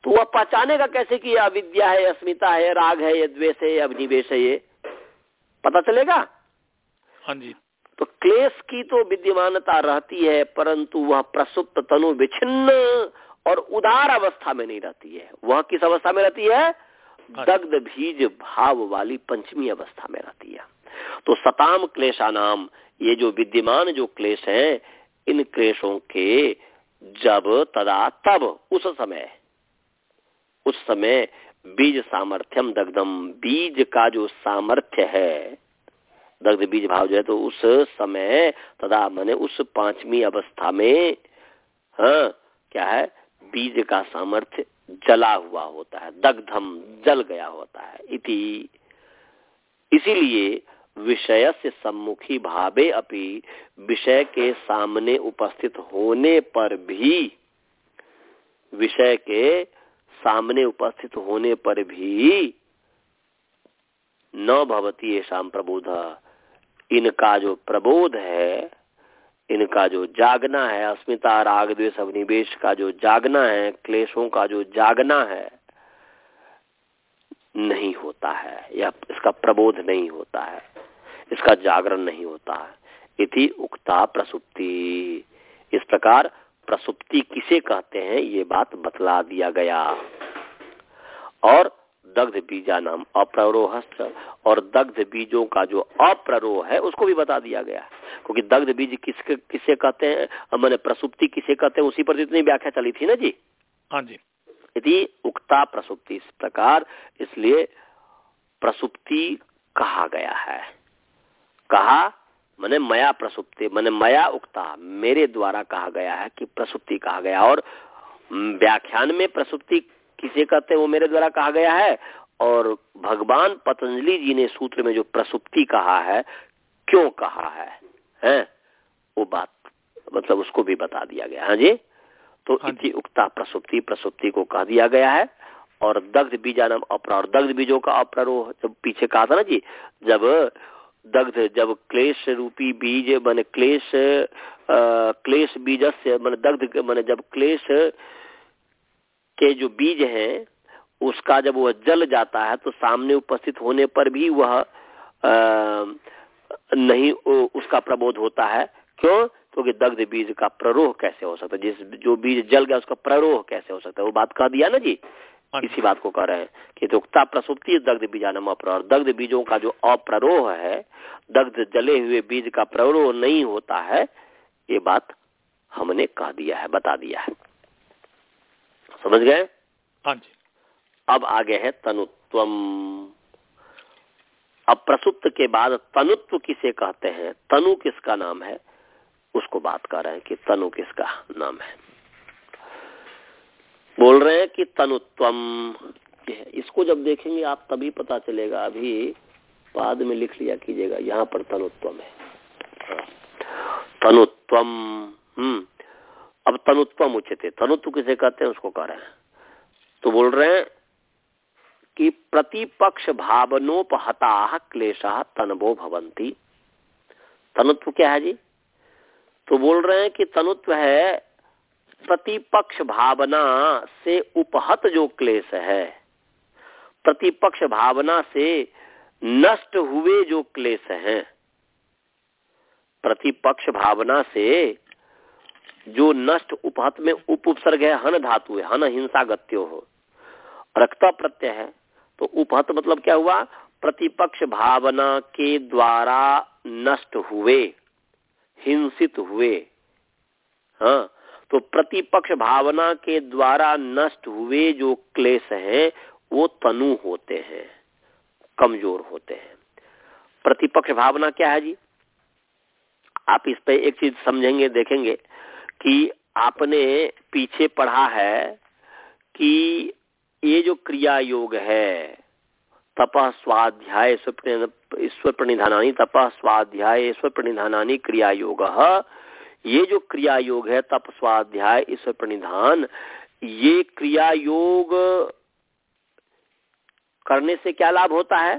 तो वह पहचानेगा कैसे कि अविद्या है अस्मिता है राग है या द्वेष है अग्निवेश है ये? पता चलेगा? हाँ जी। तो क्लेश की तो विद्यमानता रहती है परंतु वह प्रसुप्त तनु विच्छिन्न और उदार अवस्था में नहीं रहती है। वह किस अवस्था में रहती है? हाँ दग्ध बीज भाव वाली पंचमी अवस्था में रहती है। तो सताम क्लेशा नाम ये जो विद्यमान जो क्लेश है, इन क्लेशों के जब तदा तब, उस समय उस समय बीज सामर्थ्यम दग्धम, बीज का जो सामर्थ्य है, दग्ध बीज भाव जो है तो उस समय तदा मैंने उस पांचवी अवस्था में हाँ क्या है, बीज का सामर्थ्य जला हुआ होता है, दग्धम जल गया होता है, इति। इसीलिए विषय से सम्मुखी भावे अपि विषय के सामने उपस्थित होने पर भी, विषय के सामने उपस्थित होने पर भी न भवती ऐसा प्रबोध। इनका जो प्रबोध है, इनका जो जागना है, अस्मिता, राग, द्वेष अभिनिवेश का जो जागना है, क्लेशों का जो जागना है, नहीं होता है। या इसका प्रबोध नहीं होता है। इसका जागरण नहीं होता। है इति उक्ता प्रसुप्ति। इस प्रकार प्रसुप्ति किसे कहते हैं ये बात बतला दिया गया। और दग्ध बीजा नाम अप्ररोह और दग्ध बीजों का जो अप्ररोह है उसको भी बता दिया गया। क्योंकि दग्ध बीज किसके किसे कहते हैं मैंने प्रसुप्ति किसे कहते हैं उसी पर जितनी व्याख्या चली थी ना जी? हाँ जी। यदि उक्ता प्रसुप्ति। इस प्रकार इसलिए प्रसुप्ति कहा गया है। कहा मैंने मया प्रसुप्ति मैंने मया उक्ता। मेरे द्वारा कहा गया है कि प्रसुप्ति कहा गया और व्याख्यान में प्रसुप्ति किसे कहते हैं वो मेरे द्वारा कहा गया है। और भगवान पतंजलि जी ने सूत्र में जो प्रसुप्ति कहा है क्यों कहा है? हैं? वो बात मतलब उसको भी बता दिया गया। हाँ जी? तो हाँ इति उक्ता प्रसुप्ति प्रसुप्ति को कह दिया गया है। और दग्ध बीजा नाम अपरा और दग्ध बीजों का अपरारोह जब पीछे कहा था ना जी जब दग्ध जब क्लेश रूपी बीज मान क्लेश क्लेश बीज से मान दग्ध मान जब क्लेश के जो बीज हैं उसका जब वह जल जाता है तो सामने उपस्थित होने पर भी वह आ, नहीं उसका प्रबोध होता है। क्यों? क्योंकि तो दग्ध बीज का प्ररोह कैसे हो सकता है? जिस जो बीज जल गया उसका प्ररोह कैसे हो सकता है? वो बात कह दिया ना जी? इसी बात को कह रहे हैं कि दुखता प्रसुप्ति दग्ध बीजानम अप्रह दग्ध बीजों का जो अप्ररोह है दग्ध जले हुए बीज का प्ररोह नहीं होता है ये बात हमने कह दिया है बता दिया है। समझ गए? हाँ अब आगे है तनुत्वम। अब प्रसुप्त के बाद तनुत्व किसे कहते हैं? तनु किसका नाम है? उसको बात कर रहे हैं कि तनु किसका नाम है। बोल रहे हैं कि तनुत्वम इसको जब देखेंगे, आप तभी पता चलेगा। अभी बाद में लिख लिया कीजिएगा। यहाँ पर तनुत्वम है। हाँ। तनुत्वम हम्म। अब तनुत्वम उचित तनुत्व किसे कहते हैं? उसको कह रहे हैं। तो बोल रहे हैं कि प्रतिपक्ष भावनोपहता क्लेशा तनबो भवंती तनुत्व क्या है जी? तो बोल रहे हैं कि तनुत्व है प्रतिपक्ष भावना से उपहत जो क्लेश है, प्रतिपक्ष भावना से नष्ट हुए जो क्लेश हैं, प्रतिपक्ष भावना से जो नष्ट उपहत में उप उपसर्ग है, हन धातु है, हन हिंसा गत्यो हो। रक्ता प्रत्यय है तो उपहत मतलब क्या हुआ? प्रतिपक्ष भावना के द्वारा नष्ट हुए, हिंसित हुए हाँ तो प्रतिपक्ष भावना के द्वारा नष्ट हुए जो क्लेश हैं, वो तनु होते हैं, कमज़ोर होते हैं। प्रतिपक्ष भावना क्या है जी? आप इस पे एक चीज़ समझेंगे, देखेंगे कि आपने पीछे पढ़ा है कि ये जो क्रिया योग है तप स्वाध्याय ईश्वर प्रणिधानी तप स्वाध्याय ईश्वर प्रणिधानी क्रिया योग ये जो क्रिया योग है तप स्वाध्याय ईश्वर प्रणिधान ये क्रिया योग करने से क्या लाभ होता है?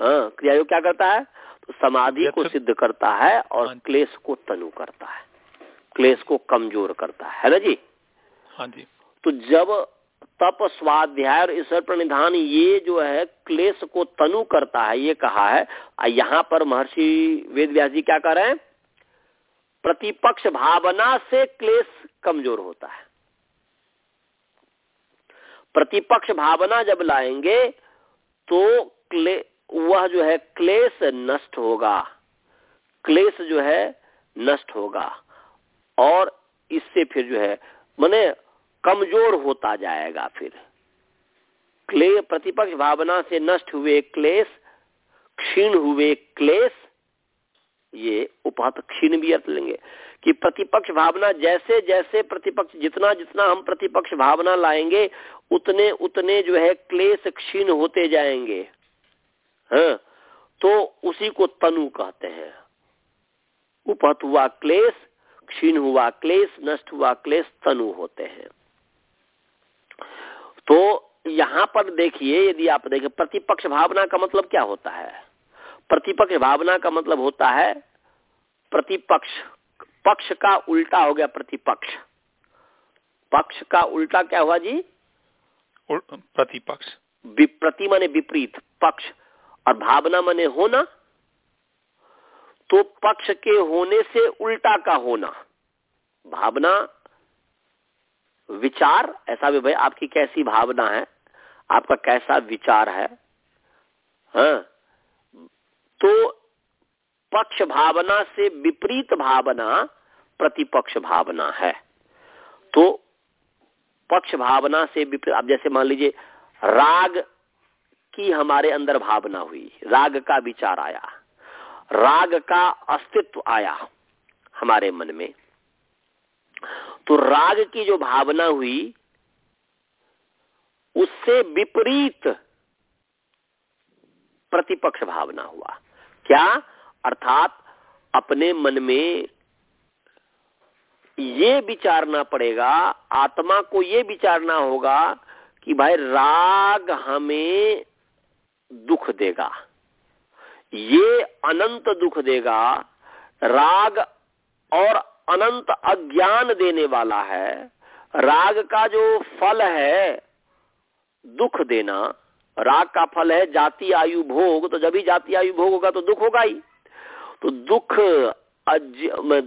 हाँ क्रिया योग क्या करता है? तो समाधि को सिद्ध करता है और हाँ क्लेश को तनु करता है। क्लेश को कमज़ोर करता है ना जी? हाँ जी। तो जब तप स्वाध्याय और ईश्वर प्रणिधान ये जो है क्लेश को तनु करता है ये कहा है यहाँ पर महर्षि वेद व्यास जी क्या कर रहे हैं? प्रतिपक्ष भावना से क्लेश कमज़ोर होता है। प्रतिपक्ष भावना जब लाएँगे तो क्ले, वह जो है क्लेश नष्ट होगा। क्लेश जो है नष्ट होगा। और इससे फिर जो है, मैंने कमज़ोर होता जाएगा फिर। क्ले, प्रतिपक्ष भावना से नष्ट हुए क्लेश, क्षीण हुए क्लेश ये उपात क्षीण भी अर्थ लेंगे कि प्रतिपक्ष भावना जैसे जैसे प्रतिपक्ष जितना जितना हम प्रतिपक्ष भावना लाएँगे, उतने उतने जो है क्लेश क्षीण होते जाएँगे। हाँ तो उसी को तनु कहते हैं। उपहत हुआ क्लेश, क्षीण हुआ क्लेश, नष्ट हुआ क्लेश, तनु होते हैं। तो यहाँ पर देखिए, यदि आप देखें, प्रतिपक्ष भावना का मतलब क्या होता है? प्रतिपक्ष भावना का मतलब होता है प्रतिपक्ष। पक्ष का उल्टा हो गया प्रतिपक्ष। पक्ष का उल्टा क्या हुआ जी? प्रतिपक्ष। प्रति माने विपरीत पक्ष। और भावना माने होना। तो पक्ष के होने से उल्टा का होना। भावना विचार ऐसा भी भाई आपकी कैसी भावना है? आपका कैसा विचार है? हाँ? तो पक्ष भावना से विपरीत भावना प्रतिपक्ष भावना है। तो पक्ष भावना से विपरीत आप जैसे मान लीजिए, राग की हमारे अंदर भावना हुई, राग का विचार आया, राग का अस्तित्व आया हमारे मन में। तो राग की जो भावना हुई, उससे विपरीत प्रतिपक्ष भावना हुआ। क्या? अर्थात अपने मन में ये विचारना पड़ेगा, आत्मा को ये विचारना होगा कि भाई राग हमें दुख देगा। ये अनंत दुख देगा। राग और अनंत अज्ञान देने वाला है। राग का जो फल है, दुख देना। राग का फल है जाति आयु भोग तो जब भी जाति आयु भोग होगा तो दुख होगा ही। तो दुख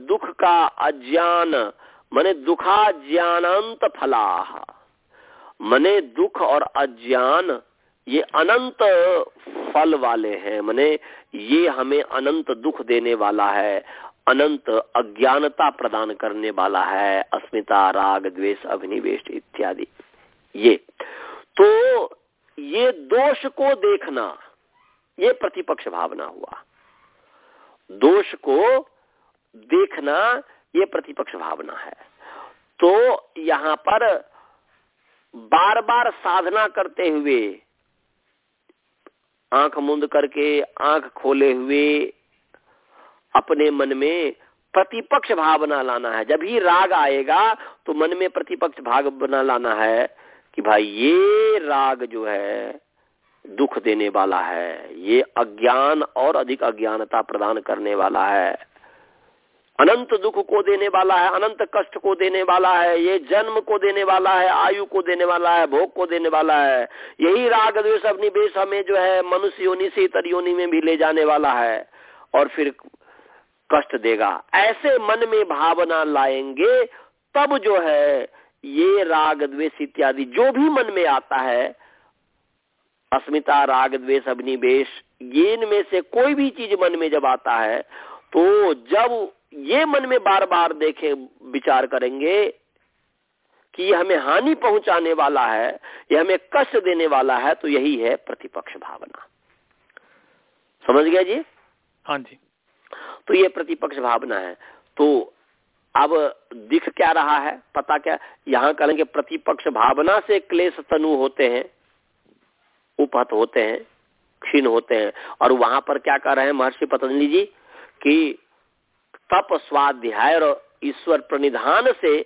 दुख का अज्ञान, मने दुखा ज्ञानंत फला मने दुख और अज्ञान, ये अनंत फल वाले हैं। मने ये हमें अनंत दुख देने वाला है, अनंत अज्ञानता प्रदान करने वाला है, अस्मिता, राग, द्वेष अभिनिवेश इत्यादि। ये। तो ये दोष को देखना, ये प्रतिपक्ष भावना हुआ। दोष को देखना ये प्रतिपक्ष भावना है। तो यहाँ पर बार बार साधना करते हुए, आँख मुंद करके, आँख खोले हुए, अपने मन में प्रतिपक्ष भावना लाना है। जब ही राग आएगा तो मन में प्रतिपक्ष भावना लाना है। कि भाई ये राग जो है, दुख देने वाला है, ये अज्ञान और अधिक अज्ञानता प्रदान करने वाला है। अनंत दुख को देने वाला है, अनंत कष्ट को देने वाला है, ये जन्म को देने वाला है, आयु को देने वाला है, भोग को देने वाला है। यही राग द्वेष अपनी बेश हमें जो है मनुष्य योनि से इतर योनि में भी ले जाने वाला है और फिर कष्ट देगा। ऐसे मन में भावना लाएँगे, तब जो है ये राग द्वेष इत्यादि जो भी मन में आता है अस्मिता राग द्वेष अग्निवेश ये इनमें से कोई भी चीज़ मन में जब आता है तो जब ये मन में बार बार देखे विचार करेंगे कि ये हमें हानि पहुँचाने वाला है ये हमें कष्ट देने वाला है तो यही है प्रतिपक्ष भावना। समझ गया जी? हाँ जी। तो ये प्रतिपक्ष भावना है। तो अब दिख क्या रहा है पता क्या? यहाँ करेंगे प्रतिपक्ष भावना से क्लेश तनु होते हैं उपहत होते हैं क्षीण होते हैं। और वहाँ पर क्या कर रहे हैं महर्षि पतंजलि जी? कि तप स्वाध्याय और ईश्वर प्रणिधान से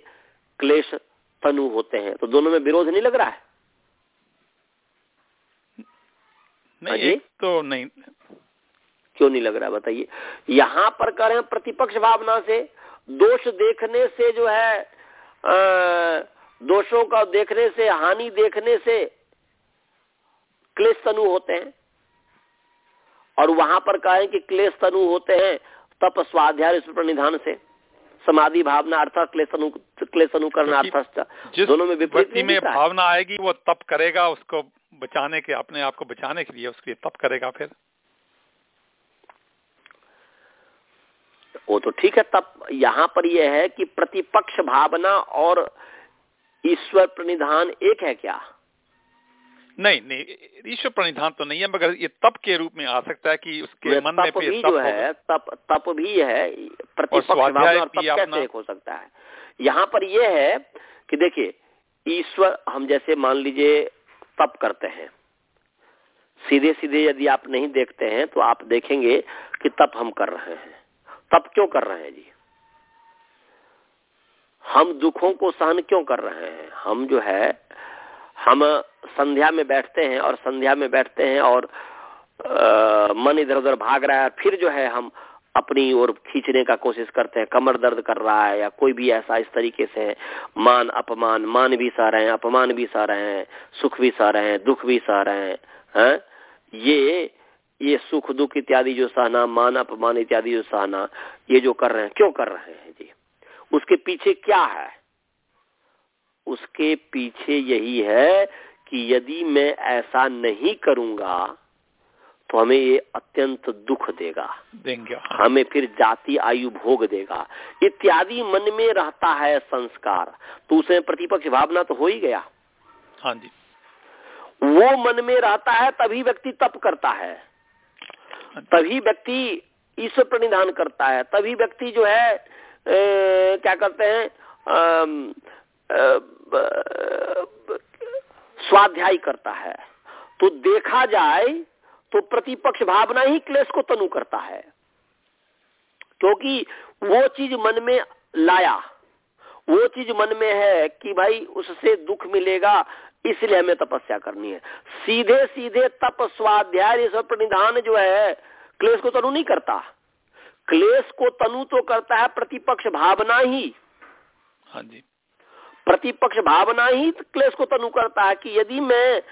क्लेश तनु होते हैं। तो दोनों में विरोध नहीं लग रहा है? नहीं हाँ एक तो नहीं। क्यों नहीं लग रहा बताइए। यहाँ पर कह रहे हैं प्रतिपक्ष भावना से दोष देखने से जो है आ, दोषों का देखने से हानि देखने से क्लेश तनु होते हैं। और वहाँ पर कहें कि क्लेश तनु होते हैं तप स्वाध्याय इस निधान से। समाधि भावना अर्थात क्लेश अनुकरण अर्थ दोनों में विपरीत में भावना आएगी वो तप करेगा उसको बचाने के अपने आप को बचाने के लिए उसके तप करेगा फिर। वो तो ठीक है तब यहाँ पर यह है कि प्रतिपक्ष भावना और ईश्वर प्रणिधान एक है क्या? नहीं नहीं ईश्वर प्रणिधान तो नहीं है मगर ये तप के रूप में आ सकता है कि उसके मन में भी जो है तप तप भी है प्रतिपक्ष भावना और तप कैसे एक हो सकता है? यहाँ पर यह है कि देखिए ईश्वर हम जैसे मान लीजिए तप करते हैं सीधे सीधे यदि आप नहीं देखते हैं तो आप देखेंगे कि तप हम कर रहे हैं। तप क्यों कर रहे हैं जी? हम दुखों को सहन क्यों कर रहे हैं? हम जो है हम संध्या में बैठते हैं और संध्या में बैठते हैं और आ, मन इधर उधर भाग रहा है फिर जो है हम अपनी ओर खींचने का कोशिश करते हैं। कमर दर्द कर रहा है या कोई भी ऐसा इस तरीके से है। मान अपमान मान भी सह रहे हैं अपमान भी सह रहे हैं सुख भी सह रहे हैं दुख भी सह रहे हैं है? ये ये सुख दुख इत्यादि जो सहना मान अपमान इत्यादि जो सहना ये जो कर रहे हैं क्यों कर रहे हैं जी? उसके पीछे क्या है? उसके पीछे यही है कि यदि मैं ऐसा नहीं करूँगा तो हमें ये अत्यंत दुख देगा। देंगे। हमें फिर जाति आयु भोग देगा। इत्यादि मन में रहता है संस्कार। तो उसमें प्रतिपक्ष भावना तो हो ही गया। हाँ जी। वो मन में रहता है तभी व्यक्ति तप करता है। हाँ तभी व्यक्ति ईश्वर प्रणिधान करता है। तभी व्यक्ति जो है ए, क्या करते हैं स्वाध्याय करता है। तो देखा जाए तो प्रतिपक्ष भावना ही क्लेश को तनु करता है। क्योंकि वो चीज़ मन में लाया। वो चीज़ मन में है कि भाई उससे दुख मिलेगा इसलिए हमें तपस्या करनी है। सीधे सीधे तप स्वाध्याय प्रणिधान जो है क्लेश को तनु नहीं करता। क्लेश को तनु तो करता है प्रतिपक्ष भावना ही। हाँ जी। प्रतिपक्ष भावना ही क्लेश को तनु करता है कि यदि मैं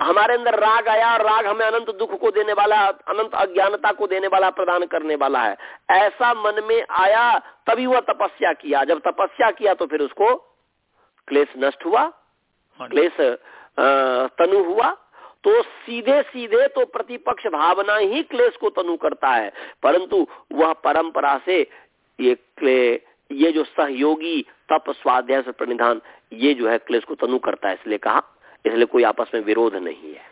हमारे अंदर राग आया और राग हमें अनंत दुख को देने वाला अनंत अज्ञानता को देने वाला प्रदान करने वाला है। ऐसा मन में आया तभी वह तपस्या किया। जब तपस्या किया तो फिर उसको क्लेश नष्ट हुआ हाँ क्लेश तनु हुआ। तो सीधे सीधे तो प्रतिपक्ष भावना ही क्लेश को तनु करता है। परंतु वह परंपरा से ये क्ले ये जो सहयोगी तप स्वाध्याय से प्रणिधान ये जो है क्लेश को तनु करता है इसलिए कहा इसलिए कोई आपस में विरोध नहीं है।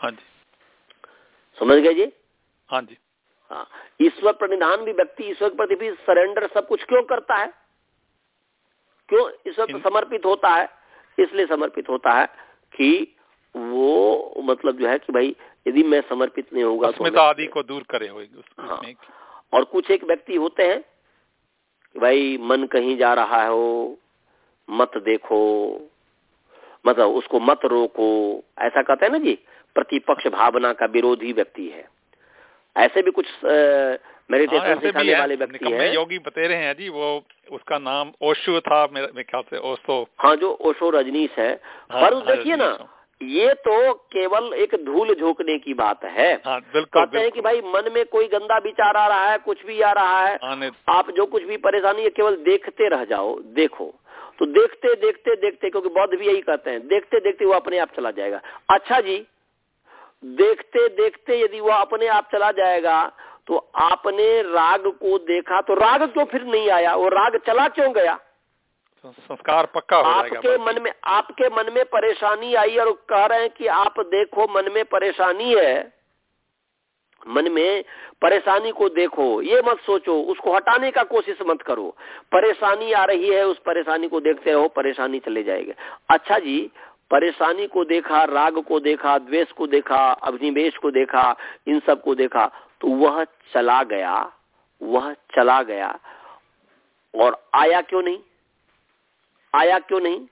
हाँ जी। समझ गए जी? हाँ जी। हाँ। ईश्वर प्रणिधान भी व्यक्ति ईश्वर के प्रति भी सरेंडर सब कुछ क्यों करता है? क्यों ईश्वर समर्पित होता है? इसलिए समर्पित होता है कि वो मतलब जो है कि भाई यदि मैं समर्पित नहीं होगा तो आदि को दूर करे हाँ, और कुछ एक व्यक्ति होते हैं भाई मन कहीं जा रहा हो मत देखो मतलब उसको मत रोको। ऐसा कहते हैं ना जी प्रतिपक्ष भावना का विरोधी व्यक्ति है। ऐसे भी कुछ मेडिटेशन हाँ, सिखाने वाले व्यक्ति है। योगी बते रहे हैं जी वो उसका नाम ओशो था मेरे ख्याल से ओशो। हाँ जो ओशो रजनीश है। हाँ, पर हाँ, देखिए ना ये तो केवल एक धूल झोंकने की बात है। हाँ, कहते हैं कि भाई मन में कोई गंदा विचार आ रहा है कुछ भी आ रहा है आप जो कुछ भी परेशानी है केवल देखते रह जाओ देखो। तो देखते देखते देखते क्योंकि बौद्ध भी यही कहते हैं देखते देखते वो अपने आप चला जाएगा। अच्छा जी देखते देखते यदि वो अपने आप चला जाएगा तो आपने राग को देखा तो राग क्यों फिर नहीं आया वो राग चला क्यों गया? संस्कार पक्का हो आपके मन में आपके मन में परेशानी आई और कह रहे हैं कि आप देखो मन में परेशानी है मन में परेशानी को देखो, ये मत सोचो, उसको हटाने का कोशिश मत करो। परेशानी आ रही है, उस परेशानी को देखते रहो, परेशानी चले जाएगी। अच्छा जी, परेशानी को देखा, राग को देखा, द्वेष को देखा अभिनिवेश को देखा, इन सबको देखा तो वह चला गया, वह चला गया। और आया क्यों नहीं? आया क्यों नहीं?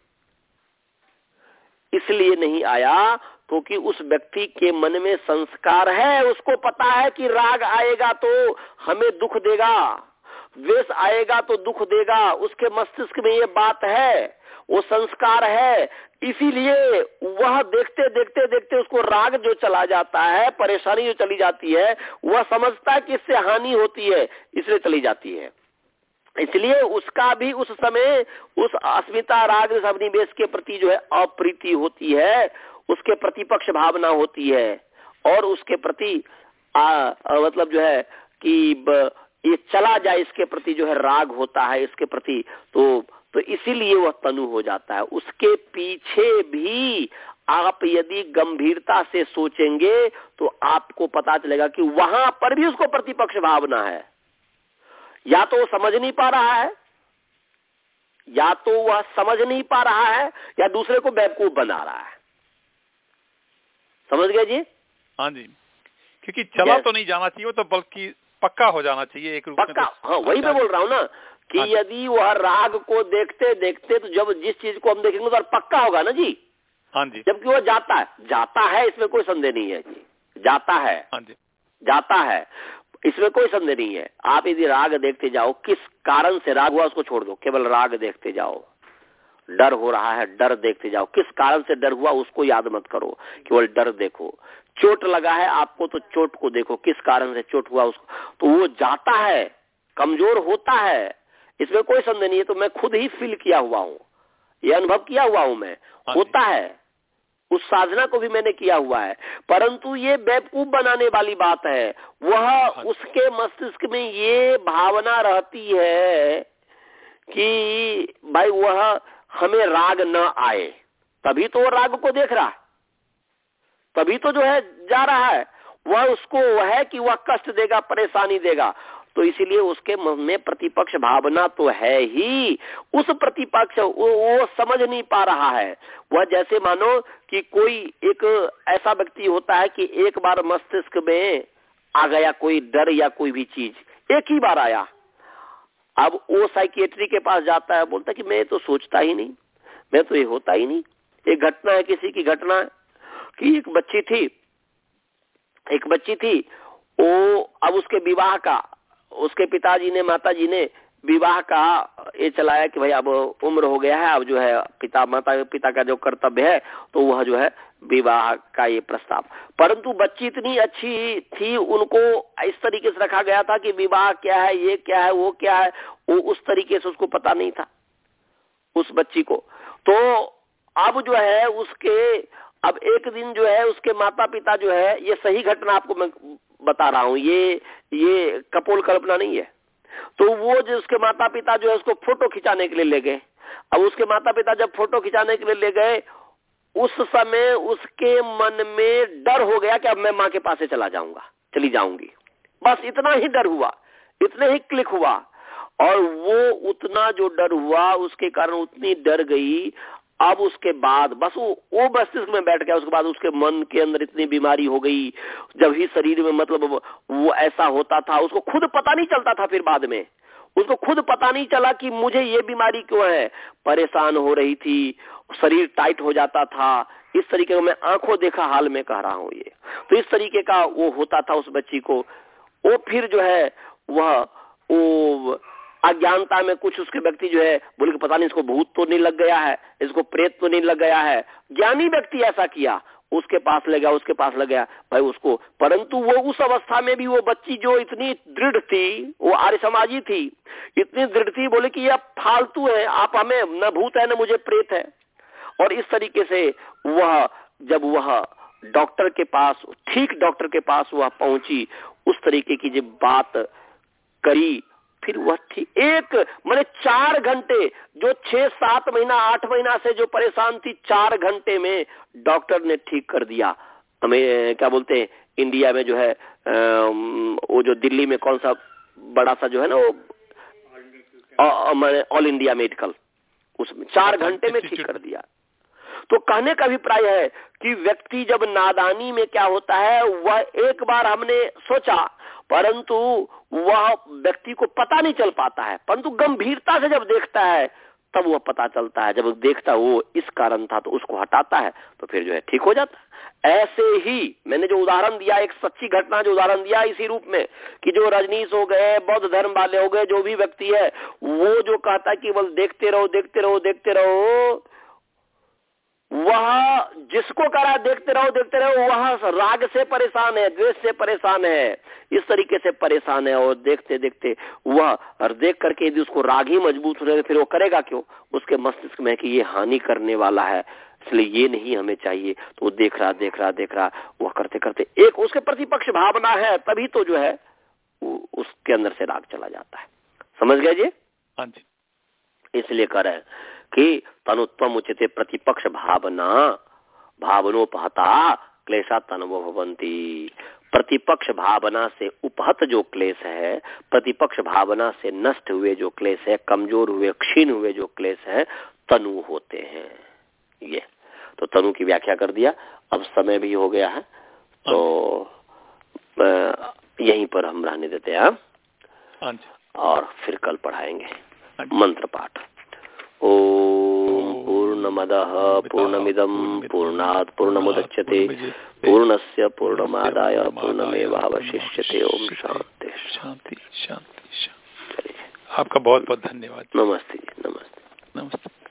इसलिए नहीं आया क्योंकि उस व्यक्ति के मन में संस्कार है, उसको पता है कि राग आएगा तो हमें दुख देगा। द्वेष आएगा तो दुख देगा। उसके मस्तिष्क में ये बात है, वो संस्कार है। इसीलिए वह देखते देखते देखते उसको राग जो चला जाता है, परेशानी जो चली जाती है, वह समझता है कि इससे हानि होती है, इसलिए चली जाती है। इसलिए उसका भी उस समय, उस अस्मिता राग अभिनिवेश के प्रति जो है, अप्रीति होती है। उसके प्रतिपक्ष भावना होती है और उसके प्रति मतलब जो है कि ये चला जाए, इसके प्रति जो है राग होता है, इसके प्रति तो तो इसीलिए वह तनु हो जाता है। उसके पीछे भी आप यदि गंभीरता से सोचेंगे तो आपको पता चलेगा कि वहाँ पर भी उसको प्रतिपक्ष भावना है। या तो वो समझ नहीं पा रहा है, या तो वह समझ नहीं पा रहा है, या दूसरे को बेवकूफ़ बना रहा है। समझ गए जी? हाँ जी। क्योंकि चला तो नहीं जाना चाहिए तो बल्कि पक्का हो जाना चाहिए एक रूप पक्का। तो। हाँ वही मैं बोल रहा हूँ ना कि हाँ यदि वह राग को देखते देखते तो जब जिस चीज़ को हम देखेंगे तो पक्का होगा ना जी? हाँ जी। जबकि वह जाता है। जाता है इसमें कोई संदेह नहीं है जी। जाता है। हाँ जी। जाता है। इसमें कोई संदेह नहीं है। आप यदि राग देखते जाओ किस कारण से राग हुआ उसको छोड़ दो। केवल राग देखते जाओ। डर हो रहा है डर देखते जाओ। किस कारण से डर हुआ उसको याद मत करो केवल डर देखो। चोट लगा है आपको तो चोट को देखो किस कारण से चोट हुआ उसको। तो वो जाता है कमज़ोर होता है इसमें कोई संदेह नहीं है तो मैं खुद ही फील किया हुआ हूँ। ये अनुभव किया हुआ हूँ मैं। हाँ होता है। उस साधना को भी मैंने किया हुआ है। परंतु ये बेवकूफ़ बनाने वाली बात है। वह हाँ उसके मस्तिष्क में ये भावना रहती है कि भाई वह हमें राग न आए तभी तो वो राग को देख रहा है। तभी तो जो है जा रहा है। वह उसको वह है कि वह कष्ट देगा परेशानी देगा। तो इसीलिए उसके मन में प्रतिपक्ष भावना तो है ही। उस प्रतिपक्ष वो, वो समझ नहीं पा रहा है। वह जैसे मानो कि कोई एक ऐसा व्यक्ति होता है कि एक बार मस्तिष्क में आ गया कोई डर या कोई भी चीज़। एक ही बार आया। अब वो साइकेट्री के पास जाता है, बोलता कि मैं तो सोचता ही नहीं, मैं तो ये होता ही नहीं। एक घटना है, किसी की घटना है कि एक बच्ची थी, एक बच्ची थी, वो अब उसके विवाह का, उसके पिताजी ने, माताजी ने विवाह का ये चलाया कि भाई अब उम्र हो गया है, अब जो है पिता, माता, पिता का जो कर्तव्य है तो वह जो है विवाह का ये प्रस्ताव। परंतु बच्ची इतनी अच्छी थी, उनको इस तरीके से रखा गया था कि विवाह क्या है, ये क्या है, वो क्या है, वो उस तरीके से उसको पता नहीं था, उस बच्ची को। तो अब जो है उसके, अब एक दिन जो है उसके माता पिता जो है, ये सही घटना आपको मैं बता रहा हूँ, ये ये कपोल कल्पना नहीं है। तो वो जो उसके माता पिता जो है उसको फ़ोटो खिंचाने के लिए ले गए। अब उसके माता पिता जब फ़ोटो खिंचाने के लिए ले गए, उस समय उसके मन में डर हो गया कि अब मैं माँ के पास से चला जाऊँगा, चली जाऊँगी। बस इतना ही डर हुआ, इतने ही क्लिक हुआ। और वो उतना जो डर हुआ, उसके कारण उतनी डर गई अब उसके बाद, बस वो वो मस्तिष्क में बैठ गया, उसके बाद उसके मन के अंदर इतनी बीमारी हो गई, जब ही शरीर में मतलब वो ऐसा होता था, उसको खुद पता नहीं चलता था फिर बाद में। उसको खुद पता नहीं चला कि मुझे ये बीमारी क्यों है। परेशान हो रही थी, शरीर टाइट हो जाता था। इस तरीके का मैं आँखों देखा हाल में कह रहा हूँ ये। तो इस तरीके का वो होता था उस बच्ची को। वो फिर जो है, वह, वो अज्ञानता में कुछ उसके व्यक्ति जो है, बोले पता नहीं, इसको भूत तो नहीं लग गया है, इसको प्रेत तो नहीं लग गया है। ज्ञानी व्यक्ति ऐसा किया, उसके पास ले गया, उसके पास लग गया। भाई उसको, परंतु वो उस अवस्था में भी वो बच्ची जो इतनी दृढ़ थी, वो आर्य समाजी थी, इतनी दृढ़ थी, बोले कि यह फालतू है, आप हमें, न भूत है, न मुझे प्रेत है। और इस तरीके से वह, जब वह डॉक्टर के पास, ठीक डॉक्टर के पास वह पहुँची, उस तरीके की जब बात करी फिर वह थी एक मैंने चार घंटे जो छह सात महीना आठ महीना से जो परेशान थी चार घंटे में डॉक्टर ने ठीक कर दिया। हमें क्या बोलते हैं इंडिया में जो है वो जो दिल्ली में कौन सा बड़ा सा जो है ना वो ऑल इंडिया मेडिकल उसमें चार घंटे में ठीक कर दिया। तो कहने का अभिप्राय है कि व्यक्ति जब नादानी में क्या होता है, वह एक बार हमने सोचा, परंतु वह व्यक्ति को पता नहीं चल पाता है। परंतु गंभीरता से जब देखता है, तब वह पता चलता है। जब देखता वो इस कारण था तो उसको हटाता है तो फिर जो है ठीक हो जाता ऐसे ही मैंने जो उदाहरण दिया, एक सच्ची घटना जो उदाहरण दिया इसी रूप में, कि जो रजनीश हो गए, बौद्ध धर्म वाले हो गए, जो भी व्यक्ति है, वो जो कहता है कि बस देखते रहो देखते रहो देखते रहो वह जिसको करा देखते रहो देखते रहो वह राग से परेशान है द्वेष से परेशान है। इस तरीके से परेशान है और देखते देखते वह और देख करके यदि उसको राग ही मज़बूत हो रहे फिर वो करेगा क्यों? उसके मस्तिष्क में कि ये हानि करने वाला है इसलिए ये नहीं हमें चाहिए। तो वो देख रहा देख रहा देख रहा वह करते करते एक उसके प्रतिपक्ष भावना है तभी तो जो है उसके अंदर से राग चला जाता है। समझ गए जी? हाँ जी। इसलिए कर रहे कि तनुत्व उचित प्रतिपक्ष भावना भावनोपहता क्लेशा तनवो भवंती प्रतिपक्ष भावना से उपहत जो क्लेश है प्रतिपक्ष भावना से नष्ट हुए जो क्लेश है कमज़ोर हुए क्षीण हुए जो क्लेश है तनु होते हैं। ये। तो तनु की व्याख्या कर दिया। अब समय भी हो गया है। तो यहीं पर हम रहने देते हैं। हाँ और फिर कल पढ़ाएँगे। हाँ मंत्र पाठ। ओम पूर्णमद पूर्णमिदं पूर्णात् पूर्णमुदच्यते पूर्णस्य पूर्णमादाय पूर्णमेवावशिष्यते। ओम शांति शांति शांति शांति आपका बहुत बहुत धन्यवाद। नमस्ते नमस्ते। नमस्ते।